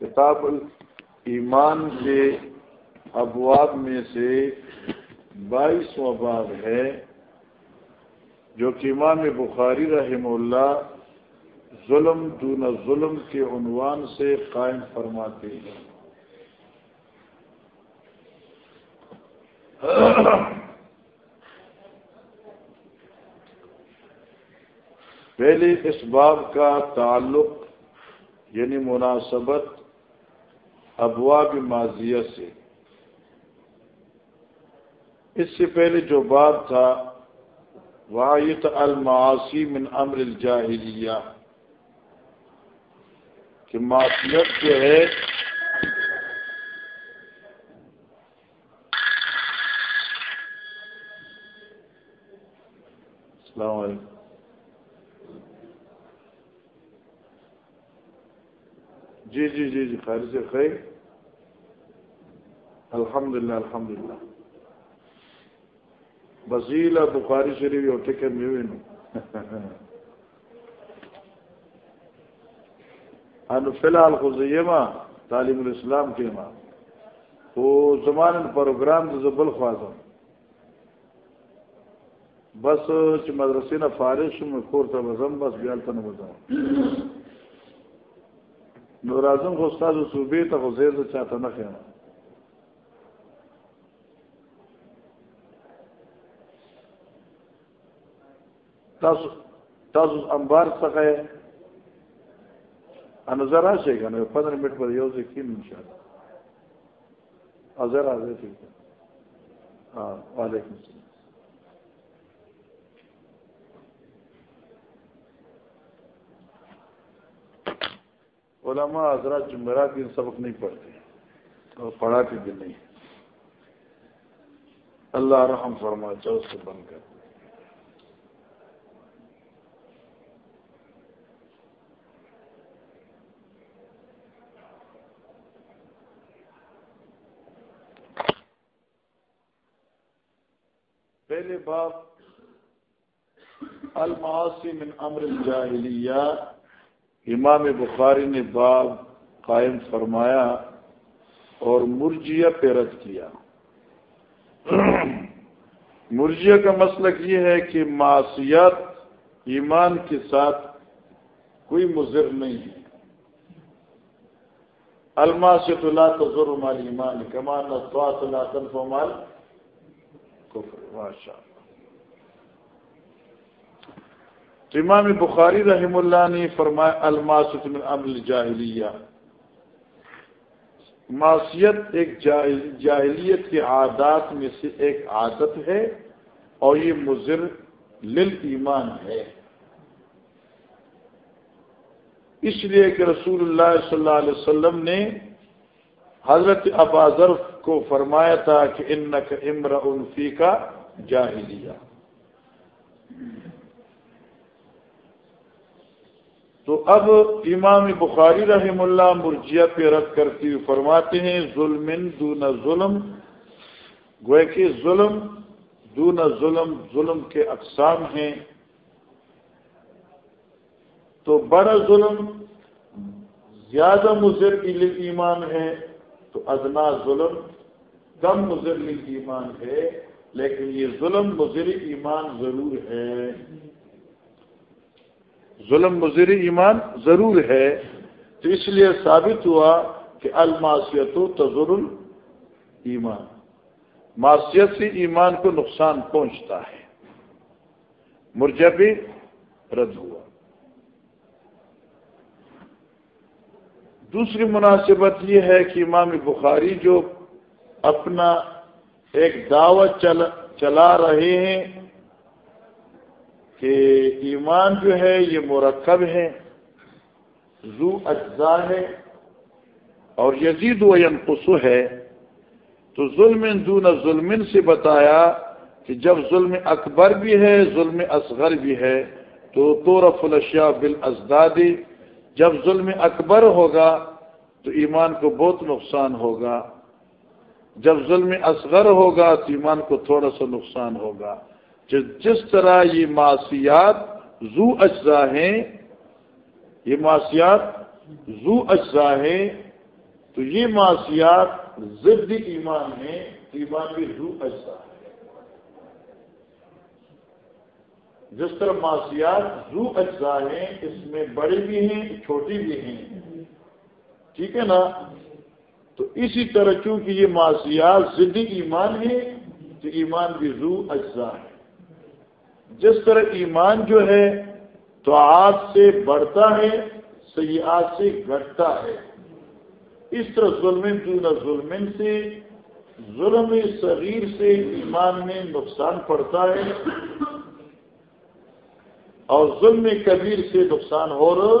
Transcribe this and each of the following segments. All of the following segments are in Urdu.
کتاب ایمان کے ابواب میں سے بائیسواں باب ہے، جو کہ امام بخاری رحم اللہ ظلم دون ظلم کے عنوان سے قائم فرماتے ہیں۔ پہلے اس باب کا تعلق یعنی مناسبت ابواب ماضیہ سے۔ اس سے پہلے جو باب تھا واحد المعاصی من امر الجاہلیہ کہ معاشیت جو ہے السلام علیکم جی جی جی جی خیر سے، خیر۔ الحمد للہ الحمد للہ بزیلا بخاری شریف ہوتے کہ میں ان فی الحال خزیے تعلیم الاسلام کے ماں۔ وہ زمان پروگرام تو زبل خواص بس مدرسے نہ فارش میں کور تھا بزم بس بیال تو نہ بتاؤں نور اعظم خو استاد صوبې ته خو زیر چاته نه خیم. تاسو تاسو انبار څخه ان زرا شي کنه 15 منټ پر یو ځکه ان شاء الله ازر راځي ها وعلیکم السلام. علماء حضرات جمعرات دن سبق نہیں پڑھتے اور پڑھاتے بھی نہیں اللہ رحم فرما چاؤ سے بند کر۔ پہلے باپ المعاصی من امر الجاہلیہ۔ امام بخاری نے باب قائم فرمایا اور مرجیہ پیرت کیا۔ مرجیہ کا مسلک یہ ہے کہ معاشیات ایمان کے ساتھ کوئی مضر نہیں ہے۔ الما سے تو تضر مال ایمان کمان لا تنف مال کفر ماشاء تو امام بخاری رحم اللہ نے فرمایا الماسط من عمل جاہلیہ معاشیت ایک جاہلیت کے عادات میں سے ایک عادت ہے اور یہ مضر لل ایمان ہے۔ اس لیے کہ رسول اللہ صلی اللہ علیہ وسلم نے حضرت اباظر کو فرمایا تھا کہ ان کا امر الفی کا جاہلیہ۔ تو اب امام بخاری رحم اللہ مرجیہ پہ رد کرتی ہوئی فرماتے ہیں ظلم دون ظلم۔ گوئے کہ ظلم دون ظلم ظلم کے اقسام ہیں۔ تو بڑا ظلم، زیادہ مضر ایمان ہے تو ادنا ظلم۔ کم مضر ایمان ہے، لیکن یہ ظلم مضر ایمان ضرور ہے۔ ظلم مضر ایمان ضرور ہے۔ تو اس لیے ثابت ہوا کہ الماسیت و تضر ایمان معاشیت سے ایمان کو نقصان پہنچتا ہے۔ مرجبی رد ہوا۔ دوسری مناسبت یہ ہے کہ امام بخاری جو اپنا ایک دعوت چلا رہے ہیں کہ ایمان جو ہے یہ مرکب ہے زو اجزا ہے اور یزید و ینقصو ہے۔ تو ظلم دون ظلم سے بتایا کہ جب ظلم اکبر بھی ہے، ظلم اصغر بھی ہے، تو تو رف الشیا بال جب ظلم اکبر ہوگا، تو ایمان کو بہت نقصان ہوگا۔ جب ظلم اصغر ہوگا، تو ایمان کو تھوڑا سا نقصان ہوگا۔ جس طرح یہ معاشیات زو اجزا ہیں، یہ معاشیات زو اجزا ہے تو یہ معاشیات ضد ایمان ہے ایمان بھی زو اجزا ہے جس طرح معاشیات زو اجزا ہیں، اس میں بڑی بھی ہیں چھوٹی بھی ہیں۔ ٹھیک ہے نا؟ تو اسی طرح چونکہ یہ معاشیات ضدی ایمان ہے تو ایمان بھی زو اجزا ہے جس طرح ایمان جو ہے تو آج سے بڑھتا ہے سیاحت سے گھٹتا ہے۔ اس طرح ظلم دون ظلم سے، ظلم صغیر سے ایمان میں نقصان پڑتا ہے۔ اور ظلم کبیر سے نقصان اور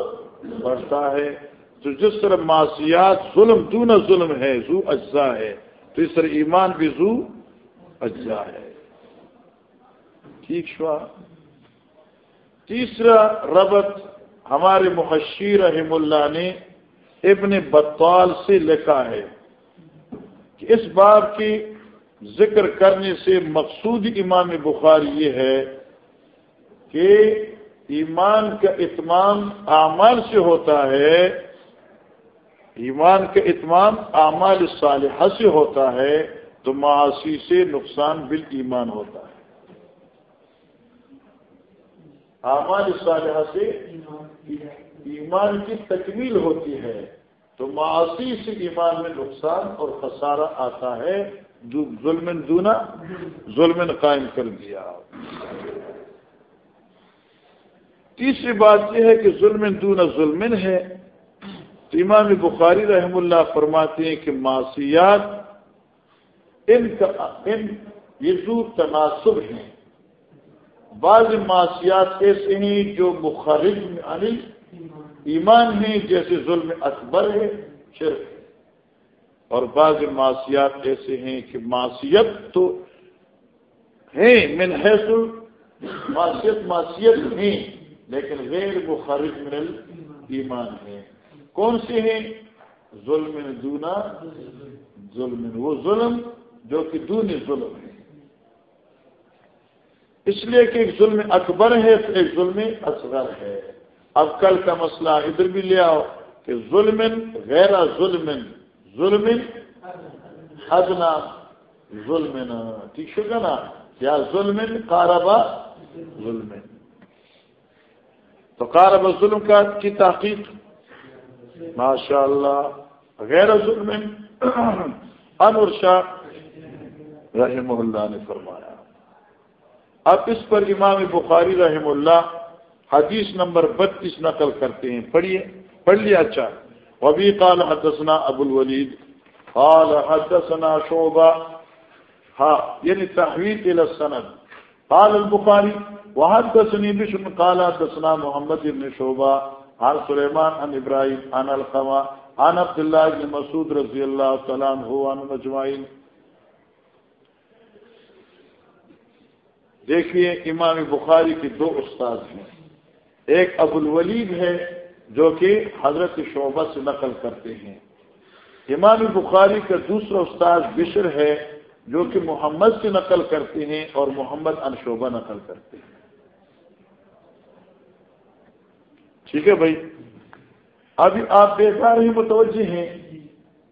بڑھتا ہے۔ تو جس طرح معاشیات ظلم دون ظلم ہے زو اجزا ہے۔ تو اس طرح ایمان بھی زو اجزا ہے۔ ٹھیک شوا۔ تیسرا ربط ہمارے محشیر رحم اللہ نے ابن بطال سے لکھا ہے کہ اس بات کی ذکر کرنے سے مقصود امام بخاری یہ ہے کہ ایمان کا اتمام اعمال سے ہوتا ہے، ایمان کا اتمام اعمال صالحہ سے ہوتا ہے، تو معاشی سے نقصان بال ایمان ہوتا ہے۔ اعمال صالحہ سے ایمان کی تکمیل ہوتی ہے تو معاشی سے ایمان میں نقصان اور خسارہ آتا ہے۔ جو ظلم دونا ظلم قائم کر دیا۔ تیسری بات یہ ہے کہ ظلم دون ظلم ہے۔ تو امام بخاری رحم اللہ فرماتے ہیں کہ معاشیات ان کا، ان، یہ تناسب ہیں۔ بعض معاشیات ایسے ہیں جو مخارج میں علی ایمان ہیں، جیسے ظلم اکبر ہے شرف اور بعض معاشیات ایسے ہیں کہ معاشیت تو ہیں، من حیث معاشیت معاشیت ہیں، لیکن غیر مخارج من ایمان ہے کون سے ہیں؟ ظلم دونا ظلم، وہ ظلم جو کہ دون ظلم ہے۔ اس لیے کہ ایک ظلم اکبر ہے ایک ظلم اصغر ہے۔ اب کل کا مسئلہ ادھر بھی لے آؤ کہ ظلم غیر ظلم ظلم ادنا ظلم ٹھیک ہے نا یا ظلم کاربا ظلم تو کار ظلم کا کی تحقیق؟ ماشاء اللہ غیر ظلم انور شاہ رحم اللہ نے فرمایا۔ اب اس پر امام بخاری رحم اللہ حدیث نمبر بتیس نقل کرتے ہیں۔ پڑھیے، پڑھ لیا اچھا۔ وبی قال حدثنا ابو الولید، قال حدثنا شعبہ۔ ہاں یعنی تحویل الى السند۔ قال البخاری وحدثني بشر قال حدثنا محمد بن شعبہ، عن سليمان عن ابراهيم عن القما عن عبد الله بن مسعود رضي الله تعالى عنه عن مجمعين دیکھیے امام بخاری کے دو استاد ہیں۔ ایک ابو الولید ہے جو کہ حضرت شعبہ سے نقل کرتے ہیں۔ امام بخاری کا دوسرا استاد بشر ہے جو کہ محمد سے نقل کرتے ہیں اور محمد ان شعبہ نقل کرتے ہیں۔ ٹھیک ہے بھائی؟ ابھی آپ بیکار ہی متوجہ ہیں۔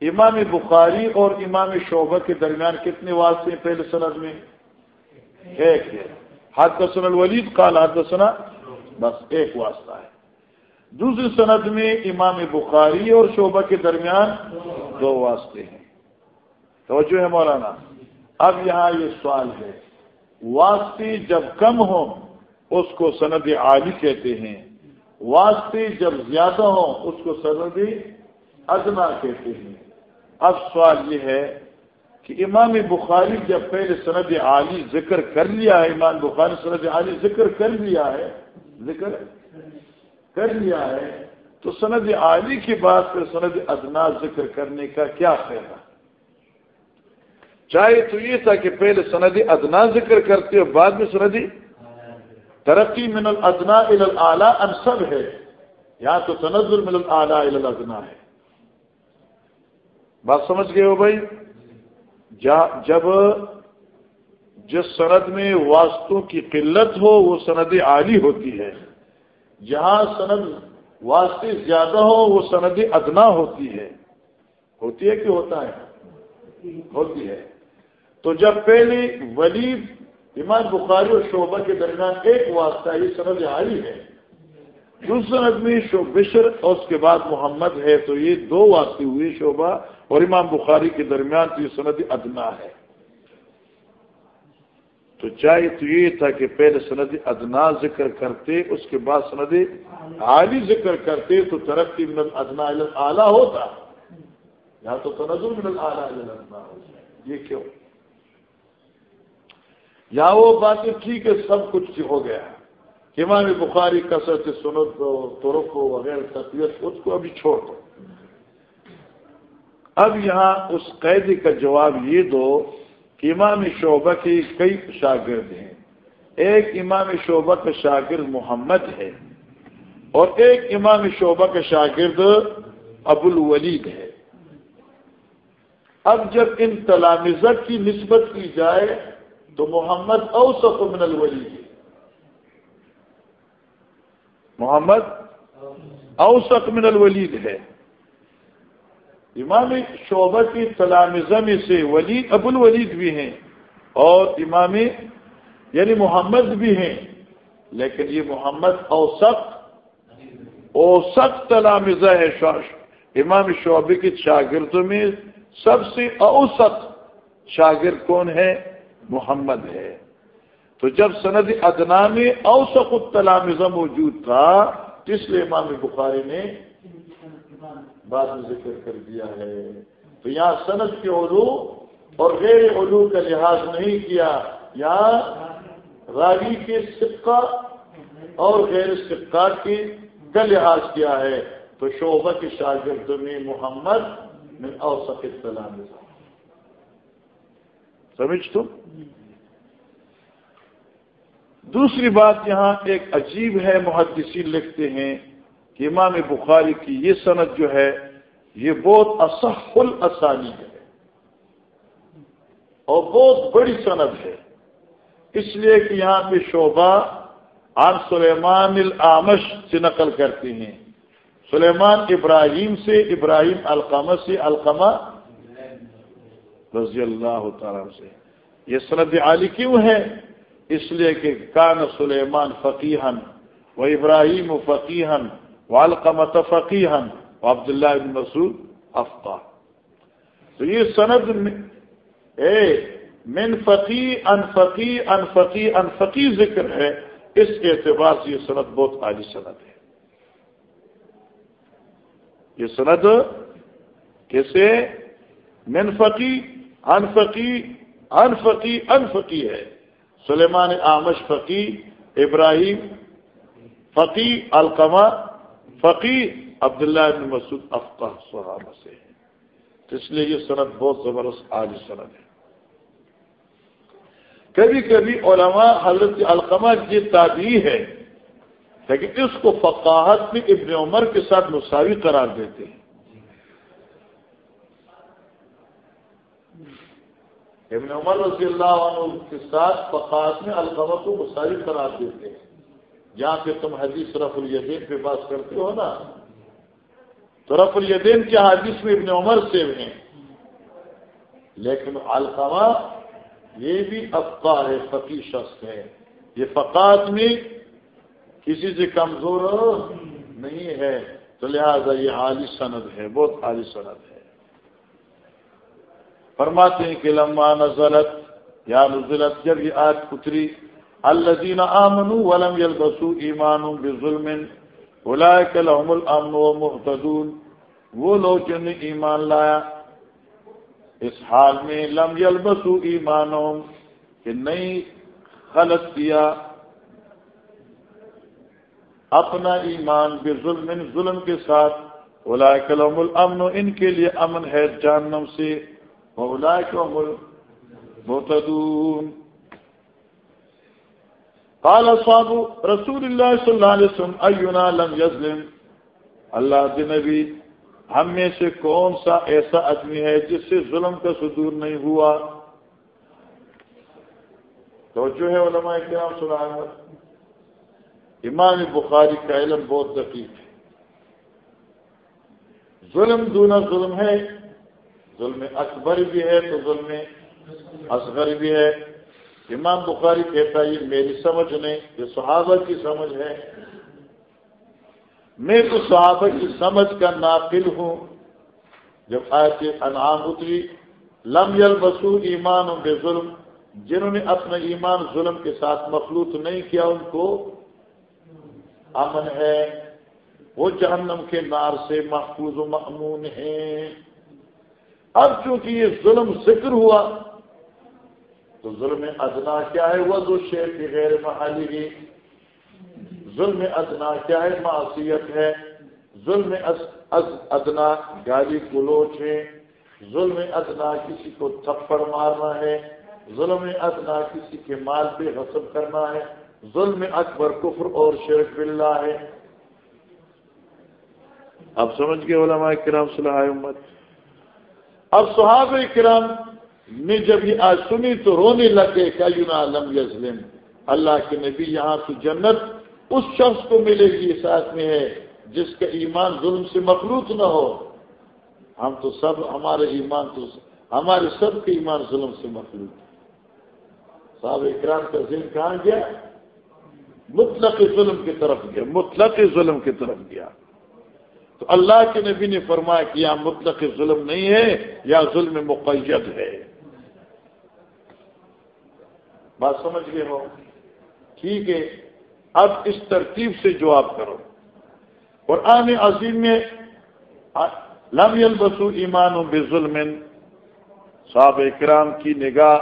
امام بخاری اور امام شعبہ کے درمیان کتنے واسطے ہیں پہلے سند میں؟ ایک ہے۔ حد سن الولید کال حد سنا بس ایک واسطہ ہے۔ دوسری سند میں امام بخاری اور شعبہ کے درمیان دو واسطے ہیں۔ توجہ ہے مولانا، اب یہاں یہ سوال ہے۔ واسطے جب کم ہو اس کو سند عالی کہتے ہیں۔ واسطے جب زیادہ ہوں، اس کو سند ادنا کہتے ہیں۔ اب سوال یہ ہے کہ امام بخاری جب پہلے سند عالی ذکر کر لیا ہے، امام بخاری سند عالی ذکر کر لیا ہے، ذکر کر لیا ہے، تو سند عالی کی بات پھر سند ادنا ذکر کرنے کا کیا فائدہ؟ چاہے تو یہ تھا کہ پہلے سند ادنا ذکر کرتے ہو، بعد میں سندی ترقی من الادنا الى انصب ہے۔ یہاں تو تنظر من الى الادنا ہے۔ بات سمجھ گئے ہو بھائی؟ جب جس سند میں واسطوں کی قلت ہو، وہ سند عالی ہوتی ہے۔ جہاں سند واسطے زیادہ ہو، وہ سند ادنا ہوتی ہے۔ ہوتی ہے کہ ہوتا ہے؟ ہوتی ہے۔ تو جب پہلی ولید ایمان بخاری اور شعبہ کے درمیان ایک واسطہ، یہ سند آئی ہے۔ دوسرا آدمی شو بشر، اور اس کے بعد محمد ہے، تو یہ دو واسطے ہوئی شعبہ۔ اور امام بخاری کے درمیان تو یہ سند ادنا ہے۔ تو چاہے تو یہ تھا کہ پہلے سند ادنا ذکر کرتے، اس کے بعد سند عالی ذکر کرتے، تو ترقی من ادنا اعلیٰ ہوتا۔ یا تو تنظر من اعلیٰ ہوتا یہ کیوں؟ یا وہ باتیں ٹھیک ہے، سب کچھ جی ہو گیا۔ امام بخاری کثرت سنت ترک وغیرہ تقویت اس کو ابھی چھوڑ دو۔ اب یہاں اس قیدی کا جواب یہ دو کہ امام شعبہ کی کئی شاگرد ہیں۔ ایک امام شعبہ کا شاگرد محمد ہے اور ایک امام شعبہ کا شاگرد ابو الولید ہے۔ اب جب ان تلامزت کی نسبت کی جائے تو محمد اوسط من الولید محمد اوسط من الولید ہے۔ امام شعبہ کی میں سے ولید، ابو الولید بھی ہیں اور امام یعنی محمد بھی ہیں، لیکن یہ محمد اوسط اوسط تلامزہ ہے امام شعبے کے شاگردوں میں سب سے اوسط شاگرد کون ہے؟ محمد ہے۔ تو جب سند ادنا میں اوسط التلامزہ موجود تھا، اس لیے امام بخاری نے بعد میں ذکر کر دیا ہے۔ تو یہاں صنعت کے علو اور غیر علو کا لحاظ نہیں کیا، یہاں راوی کے سکہ اور غیر سکہ کی کا لحاظ کیا ہے۔ تو شعبہ کے شاگرد میں محمد میں اوسط سلام سمجھ تم دوسری بات یہاں ایک عجیب ہے، محدثین لکھتے ہیں۔ کہ امام بخاری کی یہ صنعت جو ہے، یہ بہت اصح الاسانی ہے۔ اور بہت بڑی صنعت ہے۔ اس لیے کہ یہاں پہ شعبہ آن سلیمان العامش سے نقل کرتے ہیں۔ سلیمان ابراہیم سے، ابراہیم القامہ سے، القمہ رضی اللہ تعالی سے۔ یہ سند عالی کیوں ہے؟ اس لیے کہ کان سلیمان فقیحن و ابراہیم و فقیحن والقمت فقیحن و عبداللہ بن مسعود افقا تو یہ سند اے من فقی ان فقی ان فقی ان فقی ذکر ہے اس اعتبار سے یہ سند بہت عالی سند ہے. یہ سند کیسے من فقی ان فقی ان فقی ان فقی ہے. سلیمان آمش فقی ابراہیم فقی القمہ فقی عبداللہ ابن مسعود افقہ صحابہ سے ہے اس لیے یہ صنعت بہت زبردست عالی صنعت ہے۔ کبھی کبھی علماء حضرت القمہ کی تعبیر ہے لیکن اس کو فقاہت میں ابن عمر کے ساتھ مساوی قرار دیتے ہیں۔ ابن عمر رضی اللہ عنہ کے ساتھ فقاہت میں القمہ کو مساوی قرار دیتے ہیں۔ جہاں پہ تم حدیث رف الیدین پہ بات کرتے ہو نا، تو رف الیدین کے حدیث میں ابن عمر سے ہیں۔ لیکن القما یہ بھی افقا ہے فقی شخص ہے۔ یہ فقات میں کسی سے کمزور نہیں ہے۔ تو لہذا یہ عالی سند ہے، بہت عالی سند ہے۔ فرماتے ہیں کہ لمبا نزلت یا نزلت، جب یہ آج پتری الذين آمنوا ولم يلبسوا ایمانهم بظلم اولئك لهم الامن ومهتدون وہ لوگ جن نے ایمان لایا، اس حال میں لم يلبسوا ایمانهم کہ نہیں خلط کیا۔ اپنا ایمان بظلم، ظلم کے ساتھ اولئك لهم الامن ان کے لیے امن ہے جہنم سے۔ واولئك هم المهتدون۔ قال اصحاب رسول اللہ صلی اللہ علیہ وسلم، اینا لم یظلم. اللہ کے نبی، ہم میں سے کون سا ایسا آدمی ہے جس سے ظلم کا صدور نہیں ہوا؟ تو جو ہے علماء کرام سنا امام بخاری کا علم بہت دقیق ہے۔ ظلم دونا ظلم ہے۔ ظلم اکبر بھی ہے تو ظلم اصغر بھی ہے۔ امام بخاری کہتا ہے، یہ میری سمجھ نہیں، یہ صحابہ کی سمجھ ہے۔ میں تو صحابہ کی سمجھ کا ناقل ہوں۔ جب آئے تھے انعام اتری، لم یل بسو ایمان بے ظلم جنہوں نے اپنا ایمان ظلم کے ساتھ مخلوط نہیں کیا، ان کو امن ہے۔ وہ جہنم کے نار سے محفوظ و معمون ہیں۔ اب چونکہ یہ ظلم ذکر ہوا تو ظلم ادنا کیا ہے؟ وہ دو شیر کی غیر محالی ظلم ادنا کیا ہے؟ معصیت ہے۔ ظلم ادنا گالی گلوچ ہے۔ ظلم ادنا کسی کو تھپڑ مارنا ہے۔ ظلم ادنا کسی کے مال پہ غصب کرنا ہے۔ ظلم اکبر کفر اور شرک باللہ ہے۔ اب سمجھ گئے علماء کرام صلاح امت۔ اب صحابہ کرام نے جب یہ آج سنی تو رونے لگے کہ عالم یزلم اللہ کے نبی یہاں سے جنت اس شخص کو ملے گی ساتھ میں ہے جس کا ایمان ظلم سے مخلوط نہ ہو۔ ہم تو سب ہمارے ایمان تو ہمارے سب کے ایمان ظلم سے مخلوط۔ صاحب اکرام کا ذہن کہاں گیا؟ مطلق ظلم کی طرف گیا، مطلق ظلم کی طرف گیا۔ تو اللہ کے نبی نے فرمایا کہ یہاں مطلق ظلم نہیں ہے یا ظلم مقید ہے۔ بات سمجھ گئے ہو؟ ٹھیک ہے، اب اس ترتیب سے جواب کرو۔ اور عظیم میں، لم البسو ایمان و بے ظلم صاحب اکرام کی نگاہ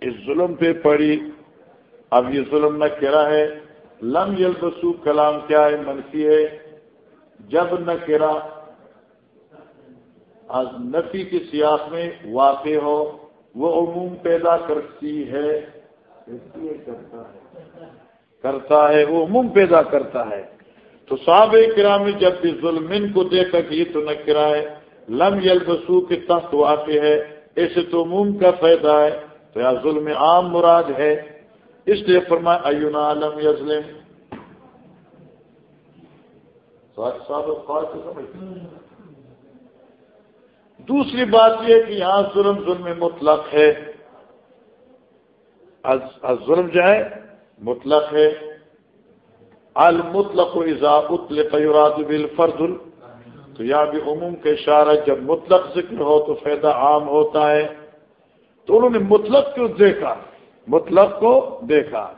اس ظلم پہ پڑی۔ اب یہ ظلم نہ کرا ہے۔ لم یلبسو کلام کیا ہے؟ منفی ہے۔ جب نہ کرا نفی کے سیاق میں واقع ہو، وہ عموم پیدا کرتی ہے۔ کرتا ہے۔ وہ عموم پیدا کرتا ہے۔ تو صحاب کرام جب بھی ظلم کو دیکھا کہ یہ تو نہ کرائے، لم یلبسو کے تحت واقع ہے ایسے تو عموم کا فائدہ ہے۔ تو یا ظلم عام مراد ہے۔ اس لیے فرمایا ایون عالم یزلم دوسری بات یہ کہ یہاں ظلم ظلم مطلق ہے۔ ظلم جو ہے، مطلق ہے، المطلق و اضافت لقیورات بالفرد تو یہاں بھی عموم کے اشارہ جب مطلق ذکر ہو تو فائدہ عام ہوتا ہے۔ تو انہوں نے مطلق کیوں دیکھا؟ مطلق کو دیکھا۔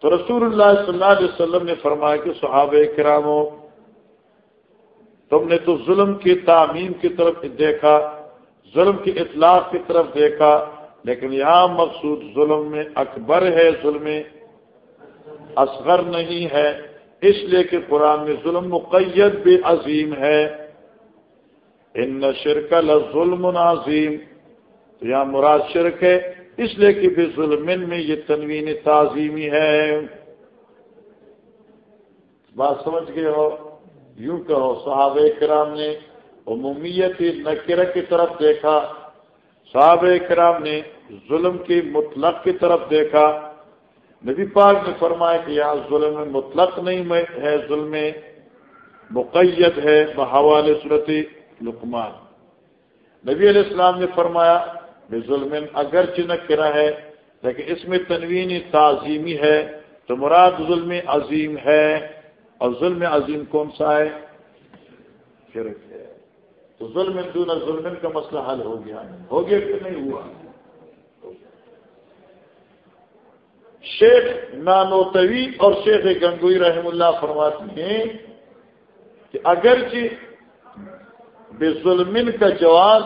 تو رسول اللہ صلی اللہ علیہ وسلم نے فرمایا کہ صحابہ کرامو، تم نے تو ظلم کی تعمیم کی طرف دیکھا، ظلم کی اطلاق کی طرف دیکھا۔ لیکن یہاں مقصود ظلم میں اکبر ہے، ظلم اصغر نہیں ہے۔ اس لیے کہ قرآن میں ظلم مقید بھی عظیم ہے۔ ان شرک ظلم عظیم۔ تو یہاں مراد شرک ہے۔ اس لیے کہ بھی ظلم میں یہ تنوین تعظیمی ہے۔ بات سمجھ گئے ہو؟ یوں کہو، صحابہ کرام نے عمومیت نکرہ کی طرف دیکھا۔ صحابہ کرام نے ظلم کی مطلق کی طرف دیکھا۔ نبی پاک نے فرمایا کہ یہاں ظلم مطلق نہیں ہے، ظلم مقید ہے بحوال صورت لکمان نبی علیہ السلام نے فرمایا کہ ظلم اگرچہ نہ کرا ہے، لیکن اس میں تنوین تعظیمی ہے۔ تو مراد ظلم عظیم ہے، اور ظلم عظیم کون سا ہے؟ شرک۔ ہے تو ظلم دون ظلم کا مسئلہ حل ہو گیا ہو گیا کہ نہیں ہوا؟ شیخ نانوتوی اور شیخ گنگوئی رحم اللہ فرماتے ہیں کہ اگرچہ بے ظلم کا جواب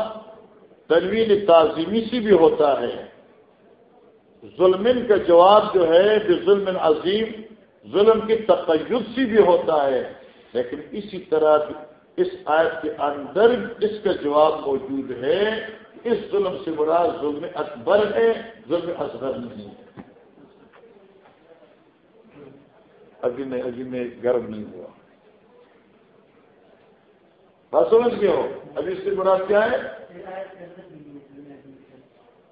تنوین تعظیمی سے بھی ہوتا ہے ظلم کا جواب جو ہے بے ظلم عظیم، ظلم کی تقید سی بھی ہوتا ہے، لیکن اسی طرح اس آیت کے اندر اس کا جواب موجود ہے، اس ظلم سے بڑا ظلم اکبر ہے، ظلم اصغر نہیں ہے۔ ابھی میں ابھی میں گرم نہیں ہوا۔ بات سمجھ گئے ہو؟ ابھی اس سے بڑا کیا ہے؟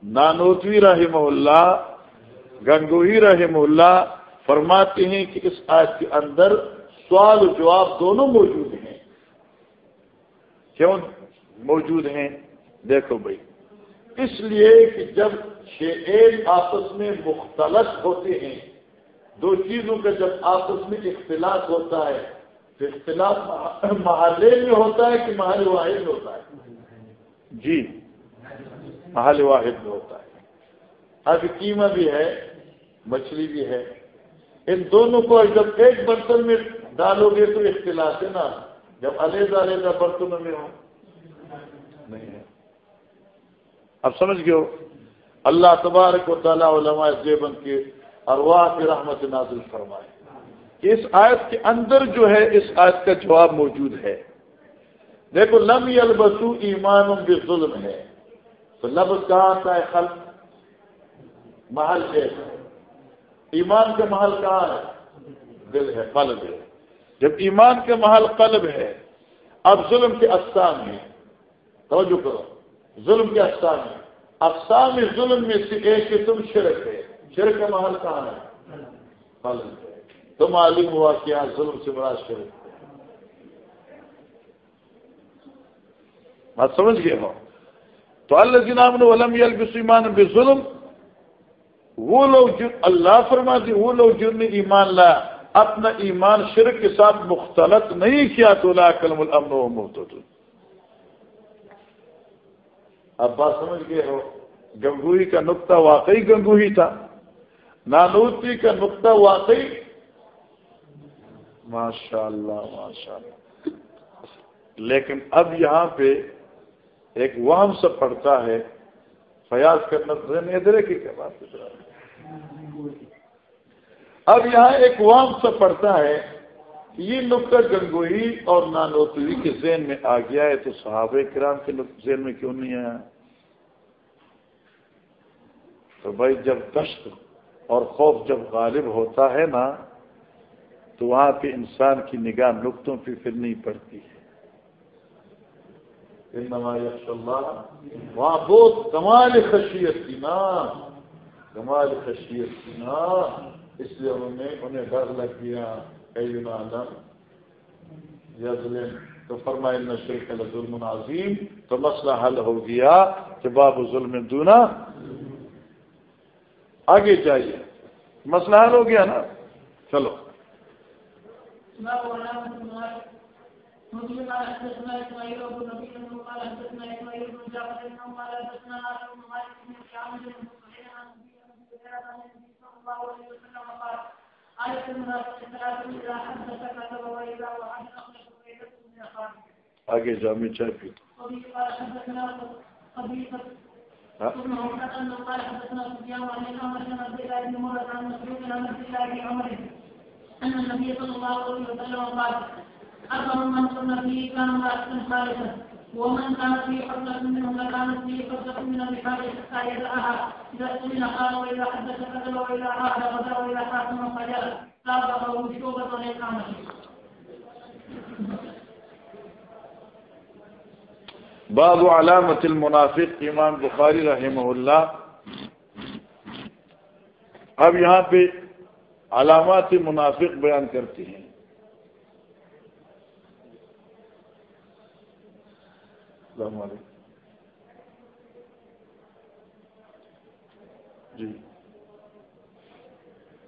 نانوتوی رحم اللہ، گنگوہی رحم اللہ فرماتے ہیں کہ اس آیت کے اندر سوال و جواب دونوں موجود ہیں۔ کیوں موجود ہیں؟ دیکھو بھائی۔ اس لیے کہ جب ایک آپس میں مختلف ہوتے ہیں، دو چیزوں کا جب آپس میں اختلاف ہوتا ہے، تو اختلاف محلے میں ہوتا ہے کہ محل واحد میں ہوتا ہے؟ جی محل واحد میں ہوتا ہے۔ اب قیمہ بھی ہے، مچھلی بھی ہے۔ ان دونوں کو جب ایک برتن میں ڈالو گے تو اختلاف ہے نا۔ جب علیحدہ علیحدہ برتنوں میں ہو نہیں ہے۔ اب سمجھ گئے ہو؟ اللہ تبارک و تعالیٰ علماء دیوبند کی ارواح کی رحمت نازل فرمائے۔ کہ اس آیت کے اندر جو ہے، اس آیت کا جواب موجود ہے۔ دیکھو، لم البسو ایمان بے ظلم ہے۔ تو لفظ کہاں آتا ہے؟ خلق۔ محل ہے۔ ایمان کا محل کہاں ہے؟ دل ہے قلب ہے۔ جب ایمان کا محل قلب ہے، اب ظلم کے اقسام ہیں۔ توجہ کرو۔ ظلم کے اقسام ہیں۔ اقسام ظلم میں سے ایک کہ تم شرک ہے۔ شرک کا محل کہاں ہے؟ قلب ہے۔ تو معلوم ہوا کہ یہاں ظلم سے بڑا شرک بات سمجھ گئے ہو؟ تو اللہ جناب نے علم البسمان بے ظلم وہ لوگ اللہ فرما دی وہ لوگ جن نے ایمان لایا۔ اپنا ایمان شرک کے ساتھ مختلط نہیں کیا تو لا کلم الامن و محتوط اب بات سمجھ گئے ہو گنگوئی کا نقطہ واقعی گنگوئی تھا، نانوتی کا نقطہ واقعی ماشاء اللہ ماشاء اللہ لیکن اب یہاں پہ ایک وہم سے پڑتا ہے، فیاض کرنا ادھر کی کیا بات اب یہاں ایک وام سے پڑتا ہے یہ نقطہ گنگوئی اور نانوتوی کے ذہن میں آ گیا ہے تو صحابہ کرام کے ذہن میں کیوں نہیں آیا؟ تو بھائی جب دشت اور خوف جب غالب ہوتا ہے نا تو وہاں پہ انسان کی نگاہ نقطوں پہ پھر نہیں پڑتی ہے۔ وہاں بہت کمال خشیت تھی نا۔ کمال خشیت تھی نا۔ اس لیے انہوں نے انہیں ڈر لگ گیا ظلم تو فرمائے نشر کا ظلم عظیم۔ تو مسئلہ حل ہو گیا کہ باب ظلم دونا آگے جائیے۔ مسئلہ حل ہو گیا نا؟ چلو۔ الله عليه وسلم قال آية المنافق ثلاث إذا حدث كذب وإذا وعد أخلف وإذا من أخاه آگے جامع چائے پی أن ہاں؟ النبي ہاں؟ صلى الله عليه وسلم قال أكثر من كنا فيه كان امرأة خالصة ومن كانت في حفلة منهم لكانت في حفلة من البحار حتى يدعها، إذا سئل قال وإذا حدث كذب وإذا عاد غدا وإذا حاكم فجاء سابقه شوبة الإقامة باب علامت المنافق، امام بخاری رحمہ اللہ۔ اب یہاں پہ علامات منافق بیان کرتی ہیں۔ السلام علیکم۔ جی۔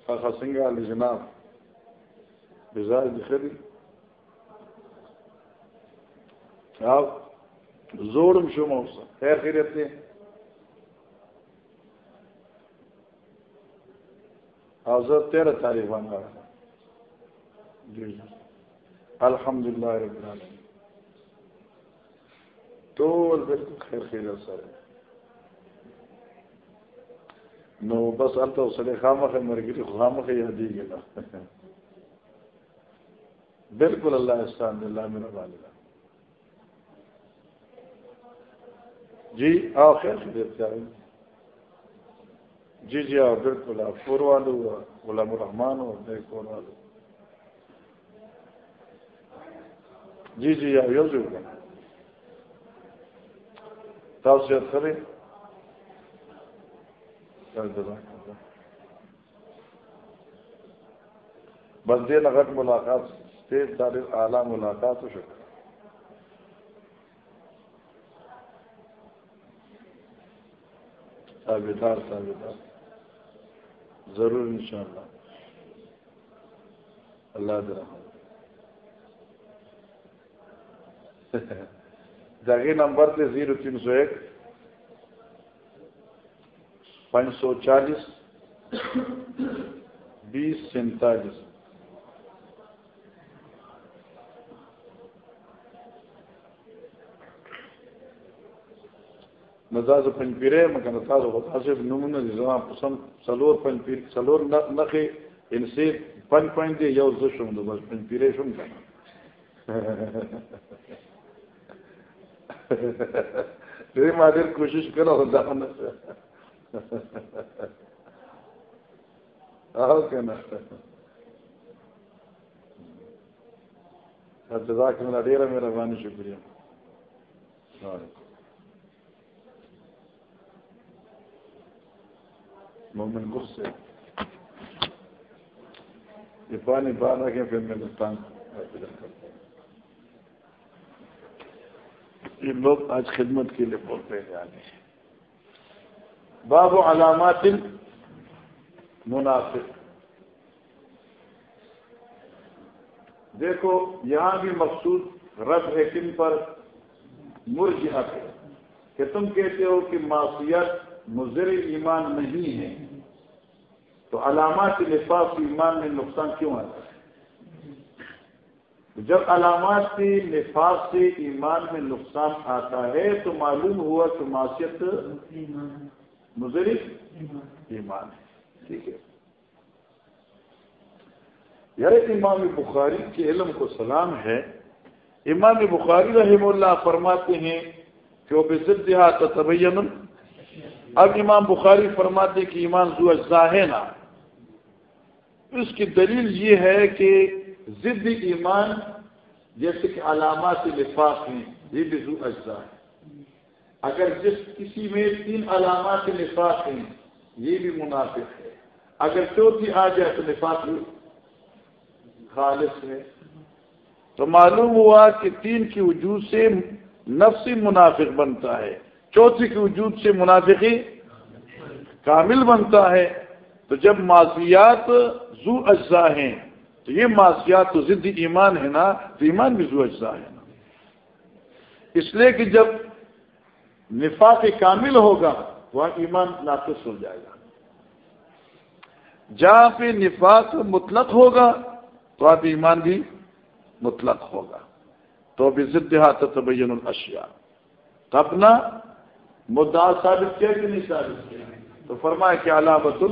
خاصا سنگھ علی جناب مزاج بخری آپ زور شو موسم خیر خیریت ہیں حضرت تیرہ تاریخ بن جی۔ الحمد للہ رب العالمین۔ ټول بالکل خیر خیر سره نو، بس انت وسله خامخه مرګري خامخه یادېږي نه بالکل الله احسان الله میرا والد جی آؤ خیر خیر چاہیے جی جی آؤ، بالکل آپ پور والو غلام الرحمان ہو دیکھ پور والو جی جی آؤ یو جو تاسو بس دے لغت ملاقات ستې دار اعلی ملاقات شو تابعدار تابعدار ضرور انشاءاللہ اللہ اللہ درحمد جاگے نمبر تھے زیرو تین سو ایک پانچ سو چالیس بیس سینتالیس مزاج پنجپیرے مگر تاسو خو تاسو نمونه دي زما پسند سلور پنجپیر سلور نخې انسی پنج پنج دی یو زه شوم د بس پنجپیرې شوم کنه ډېر ما ډېر کوشش کړو دا نه او کنه ہاں، جزاکم الله ډېر مهرباني شکریہ۔ وعلیکم مومن گر سے یہ پانی باہر رکھیں، پھر میں دستان یہ لوگ آج خدمت کے لیے بولتے ہیں۔ جانے باب و علامات مناسب دیکھو، یہاں بھی مقصود رب ہے کن پر؟ مرجحت ہے۔ کہ تم کہتے ہو کہ معصیت مضر ایمان نہیں ہے۔ تو علامات نفاق ایمان میں نقصان کیوں آتا ہے؟ جب علامات کی نفاق سے ایمان میں نقصان آتا ہے، تو معلوم ہوا کہ معاشیت مضر ایمان ہے۔ ٹھیک ہے۔ یار، امام بخاری کے علم کو سلام ہے۔ امام بخاری رحم اللہ فرماتے ہیں کہ وہ بے دیہات تبین اب امام بخاری فرماتے کہ ایمان زو اجزا ہے نا اس کی دلیل یہ ہے کہ ضد ایمان جیسے کہ علامات لفاق ہیں، یہ بھی زو اجزا ہے اگر جس کسی میں تین علامات لفاق ہیں، یہ بھی منافق ہے۔ اگر چوتھی آ جائے تو لفاق خالص ہے۔ تو معلوم ہوا کہ تین کی وجود سے نفسی منافق بنتا ہے۔ چوتھی کے وجود سے منافقی کامل بنتا ہے۔ تو جب معاشیات زو اجزا ہیں تو یہ معاشیات تو ضد ایمان ہے نا، تو ایمان بھی زو اجزا ہے نا۔ اس لیے کہ جب نفاق کامل ہوگا، وہاں ایمان ناقص ہو جائے گا۔ جہاں پہ نفاق مطلق ہوگا، تو آپ ایمان بھی مطلق ہوگا۔ تو ابھی ضد ہاتھ تبین الاشیاء۔ تو اپنا مدعا ثابت کیا کہ نہیں ثابت کیا؟ تو فرمایا کہ علامت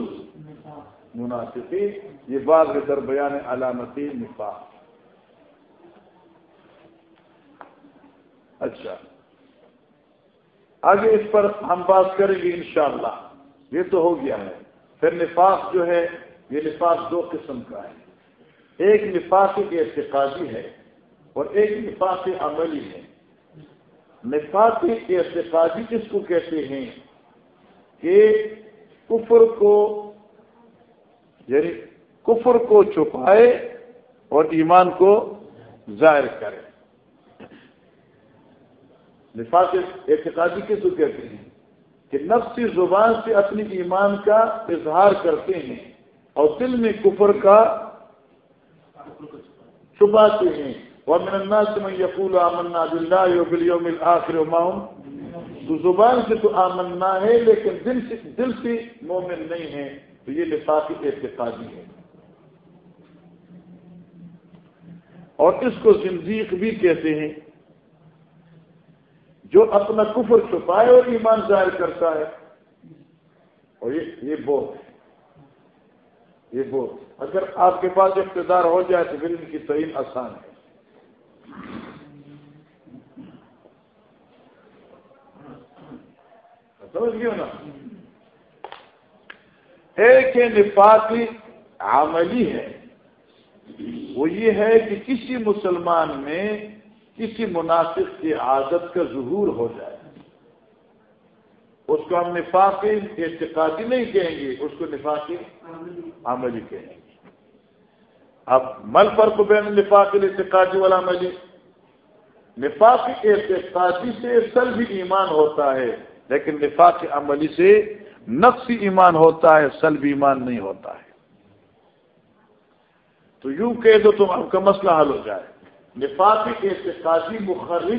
المنافقی یہ بات در بیان علامتی نفاق۔ اچھا۔ آگے اس پر ہم بات کریں گے انشاءاللہ۔ یہ تو ہو گیا ہے۔ پھر نفاق جو ہے، یہ نفاق دو قسم کا ہے۔ ایک نفاق کے اعتقادی ہے اور ایک نفاق عملی ہے۔ نفاق اعتقادی کس کو کہتے ہیں؟ کہ کفر کو یعنی کفر کو چھپائے اور ایمان کو ظاہر کرے۔ نفاق اعتقادی کس کو کہتے ہیں کہ نفسی زبان سے اپنی ایمان کا اظہار کرتے ہیں اور دل میں کفر کا چھپاتے ہیں۔ ومن الناس من يقول آمنا بالله وباليوم الآخر وما هم تو زبان سے تو آمنا ہے، لیکن دل سے دل سے مومن نہیں ہے۔ تو یہ لفاقی اعتقادی ہے۔ اور اس کو زندیق بھی کہتے ہیں، جو اپنا کفر چھپائے اور ایمان ظاہر کرتا ہے۔ اور یہ یہ بہت ہے۔ یہ بہت اگر آپ کے پاس اقتدار ہو جائے تو پھر ان کی تعین آسان ہے۔ سمجھ گئے نا؟ ایک نفاقی عملی ہے۔ وہ یہ ہے کہ کسی مسلمان میں کسی مناسب کی عادت کا ظہور ہو جائے۔ اس کو ہم نفاقی اعتقادی نہیں کہیں گے، اس کو نفاقی عملی کہیں گے۔ اب مل پر کو بین نفاق اعتقادی والا عملی۔ نفاق اعتقادی سے سل بھی ایمان ہوتا ہے، لیکن نفاق عملی سے نقصی ایمان ہوتا ہے، سلب ایمان نہیں ہوتا ہے۔ تو یوں کہہ دو تم، آپ کا مسئلہ حل ہو جائے۔ نفاقی کے اعتقادی مخرج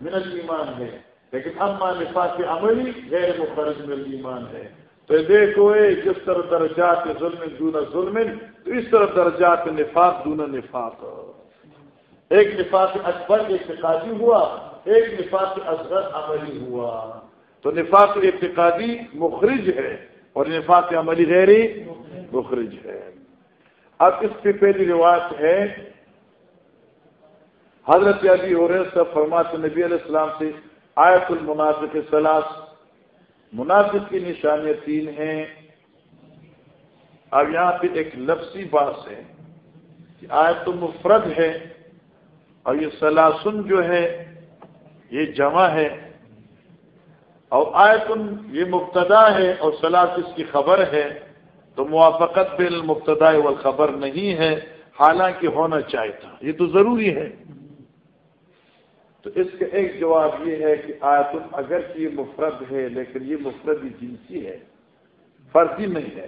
من ایمان ہے۔ لیکن اما نفاق عملی، غیر مخرج من ایمان ہے۔ تو دیکھو جس طرح درجات ظلم، دون ظلم، تو اس طرح درجات نفاق، دون نفاق۔ ایک نفاق اکبر اعتقادی ہوا، ایک نفاق اصغر عملی ہوا۔ تو نفاق اعتقادی مخرج ہے اور نفاق عملی غیری مخرج ہے۔ اب اس کی پہلی روایت ہے۔ حضرت علی ہو رہے سب فرماتے نبی علیہ السلام سے آیت المنافق سلاس منافق کی نشانیاں تین ہیں۔ اب یہاں پہ ایک لفظی بات ہے کہ آیت المفرد ہے اور یہ سلاسن جو ہے، یہ جمع ہے۔ اور آیت یہ مبتدا ہے اور سلاس اس کی خبر ہے؟ تو موافقت بل مبتدا و خبر نہیں ہے، حالانکہ ہونا چاہیے تھا یہ تو ضروری ہے۔ تو اس کا ایک جواب یہ ہے کہ آیت اگر یہ مفرد ہے، لیکن یہ مفرد جنسی ہے، فرضی نہیں ہے۔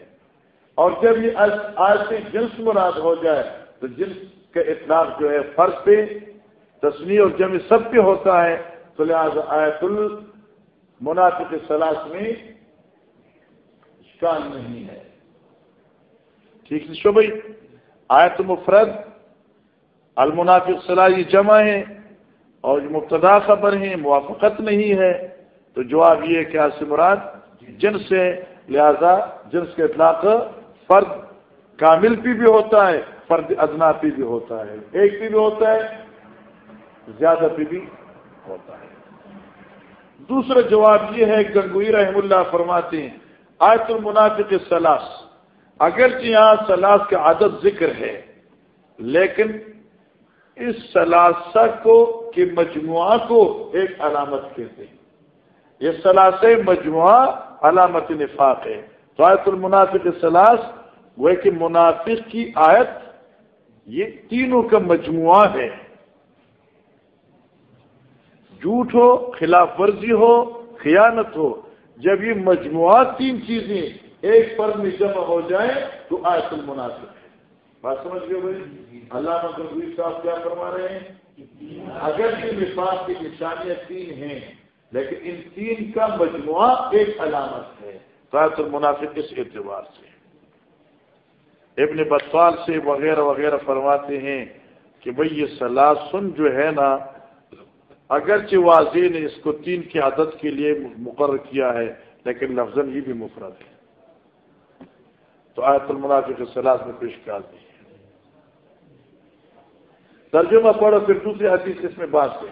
اور جب یہ آج سے جنس مراد ہو جائے، تو جنس کا اطلاق جو ہے، فرض پہ تصویر اور جمع سب پہ ہوتا ہے۔ تو لہٰذا آیت المناسب سلاس میں شان نہیں ہے۔ ٹھیک ہے شو بھائی آیت مفرد، المنافق صلاح یہ جمع ہے اور جو مبتدا خبر ہیں موافقت نہیں ہے، تو جواب یہ کیا سے مراد جنس سے لہذا جنس کے اطلاق فرد کامل پی بھی ہوتا ہے، فرد ادنا پی بھی ہوتا ہے۔ ایک پی بھی ہوتا ہے، زیادہ پی بھی ہوتا ہے۔ دوسرا جواب یہ ہے گنگوئی رحم اللہ فرماتے ہیں، آیت المنافق سلاس۔ اگرچہ یہاں سلاس کا عدد ذکر ہے، لیکن اس سلاسہ کو کی مجموعہ کو ایک علامت کہتے ہیں۔ یہ سلاس مجموعہ علامت نفاق ہے۔ تو آیت المنافق سلاس، وہ کہ منافق کی آیت یہ تینوں کا مجموعہ ہے۔ جھوٹ ہو، خلاف ورزی ہو، خیانت ہو، جب یہ مجموعہ تین چیزیں ایک پر میں جمع ہو جائے تو آیت المناسب ہے۔ بات سمجھ گئے بھائی؟ اللہ مقبول صاحب کیا فرما رہے ہیں؟ اگر یہ مثال کی نشانیاں تین ہیں، لیکن ان تین کا مجموعہ ایک علامت ہے۔ تو آیت المناسب اس اعتبار سے۔ ابن بطوال سے وغیرہ وغیرہ فرماتے ہیں کہ بھئی یہ سلاسن جو ہے نا اگرچہ واضح نے اس کو تین کی عادت کے لیے مقرر کیا ہے، لیکن لفظ یہ بھی مفرد ہے۔ تو آیت المنافق کے سلاس میں پیش کر دی۔ ترجمہ پڑھو، پھر دوسری حدیث اس میں بات ہے۔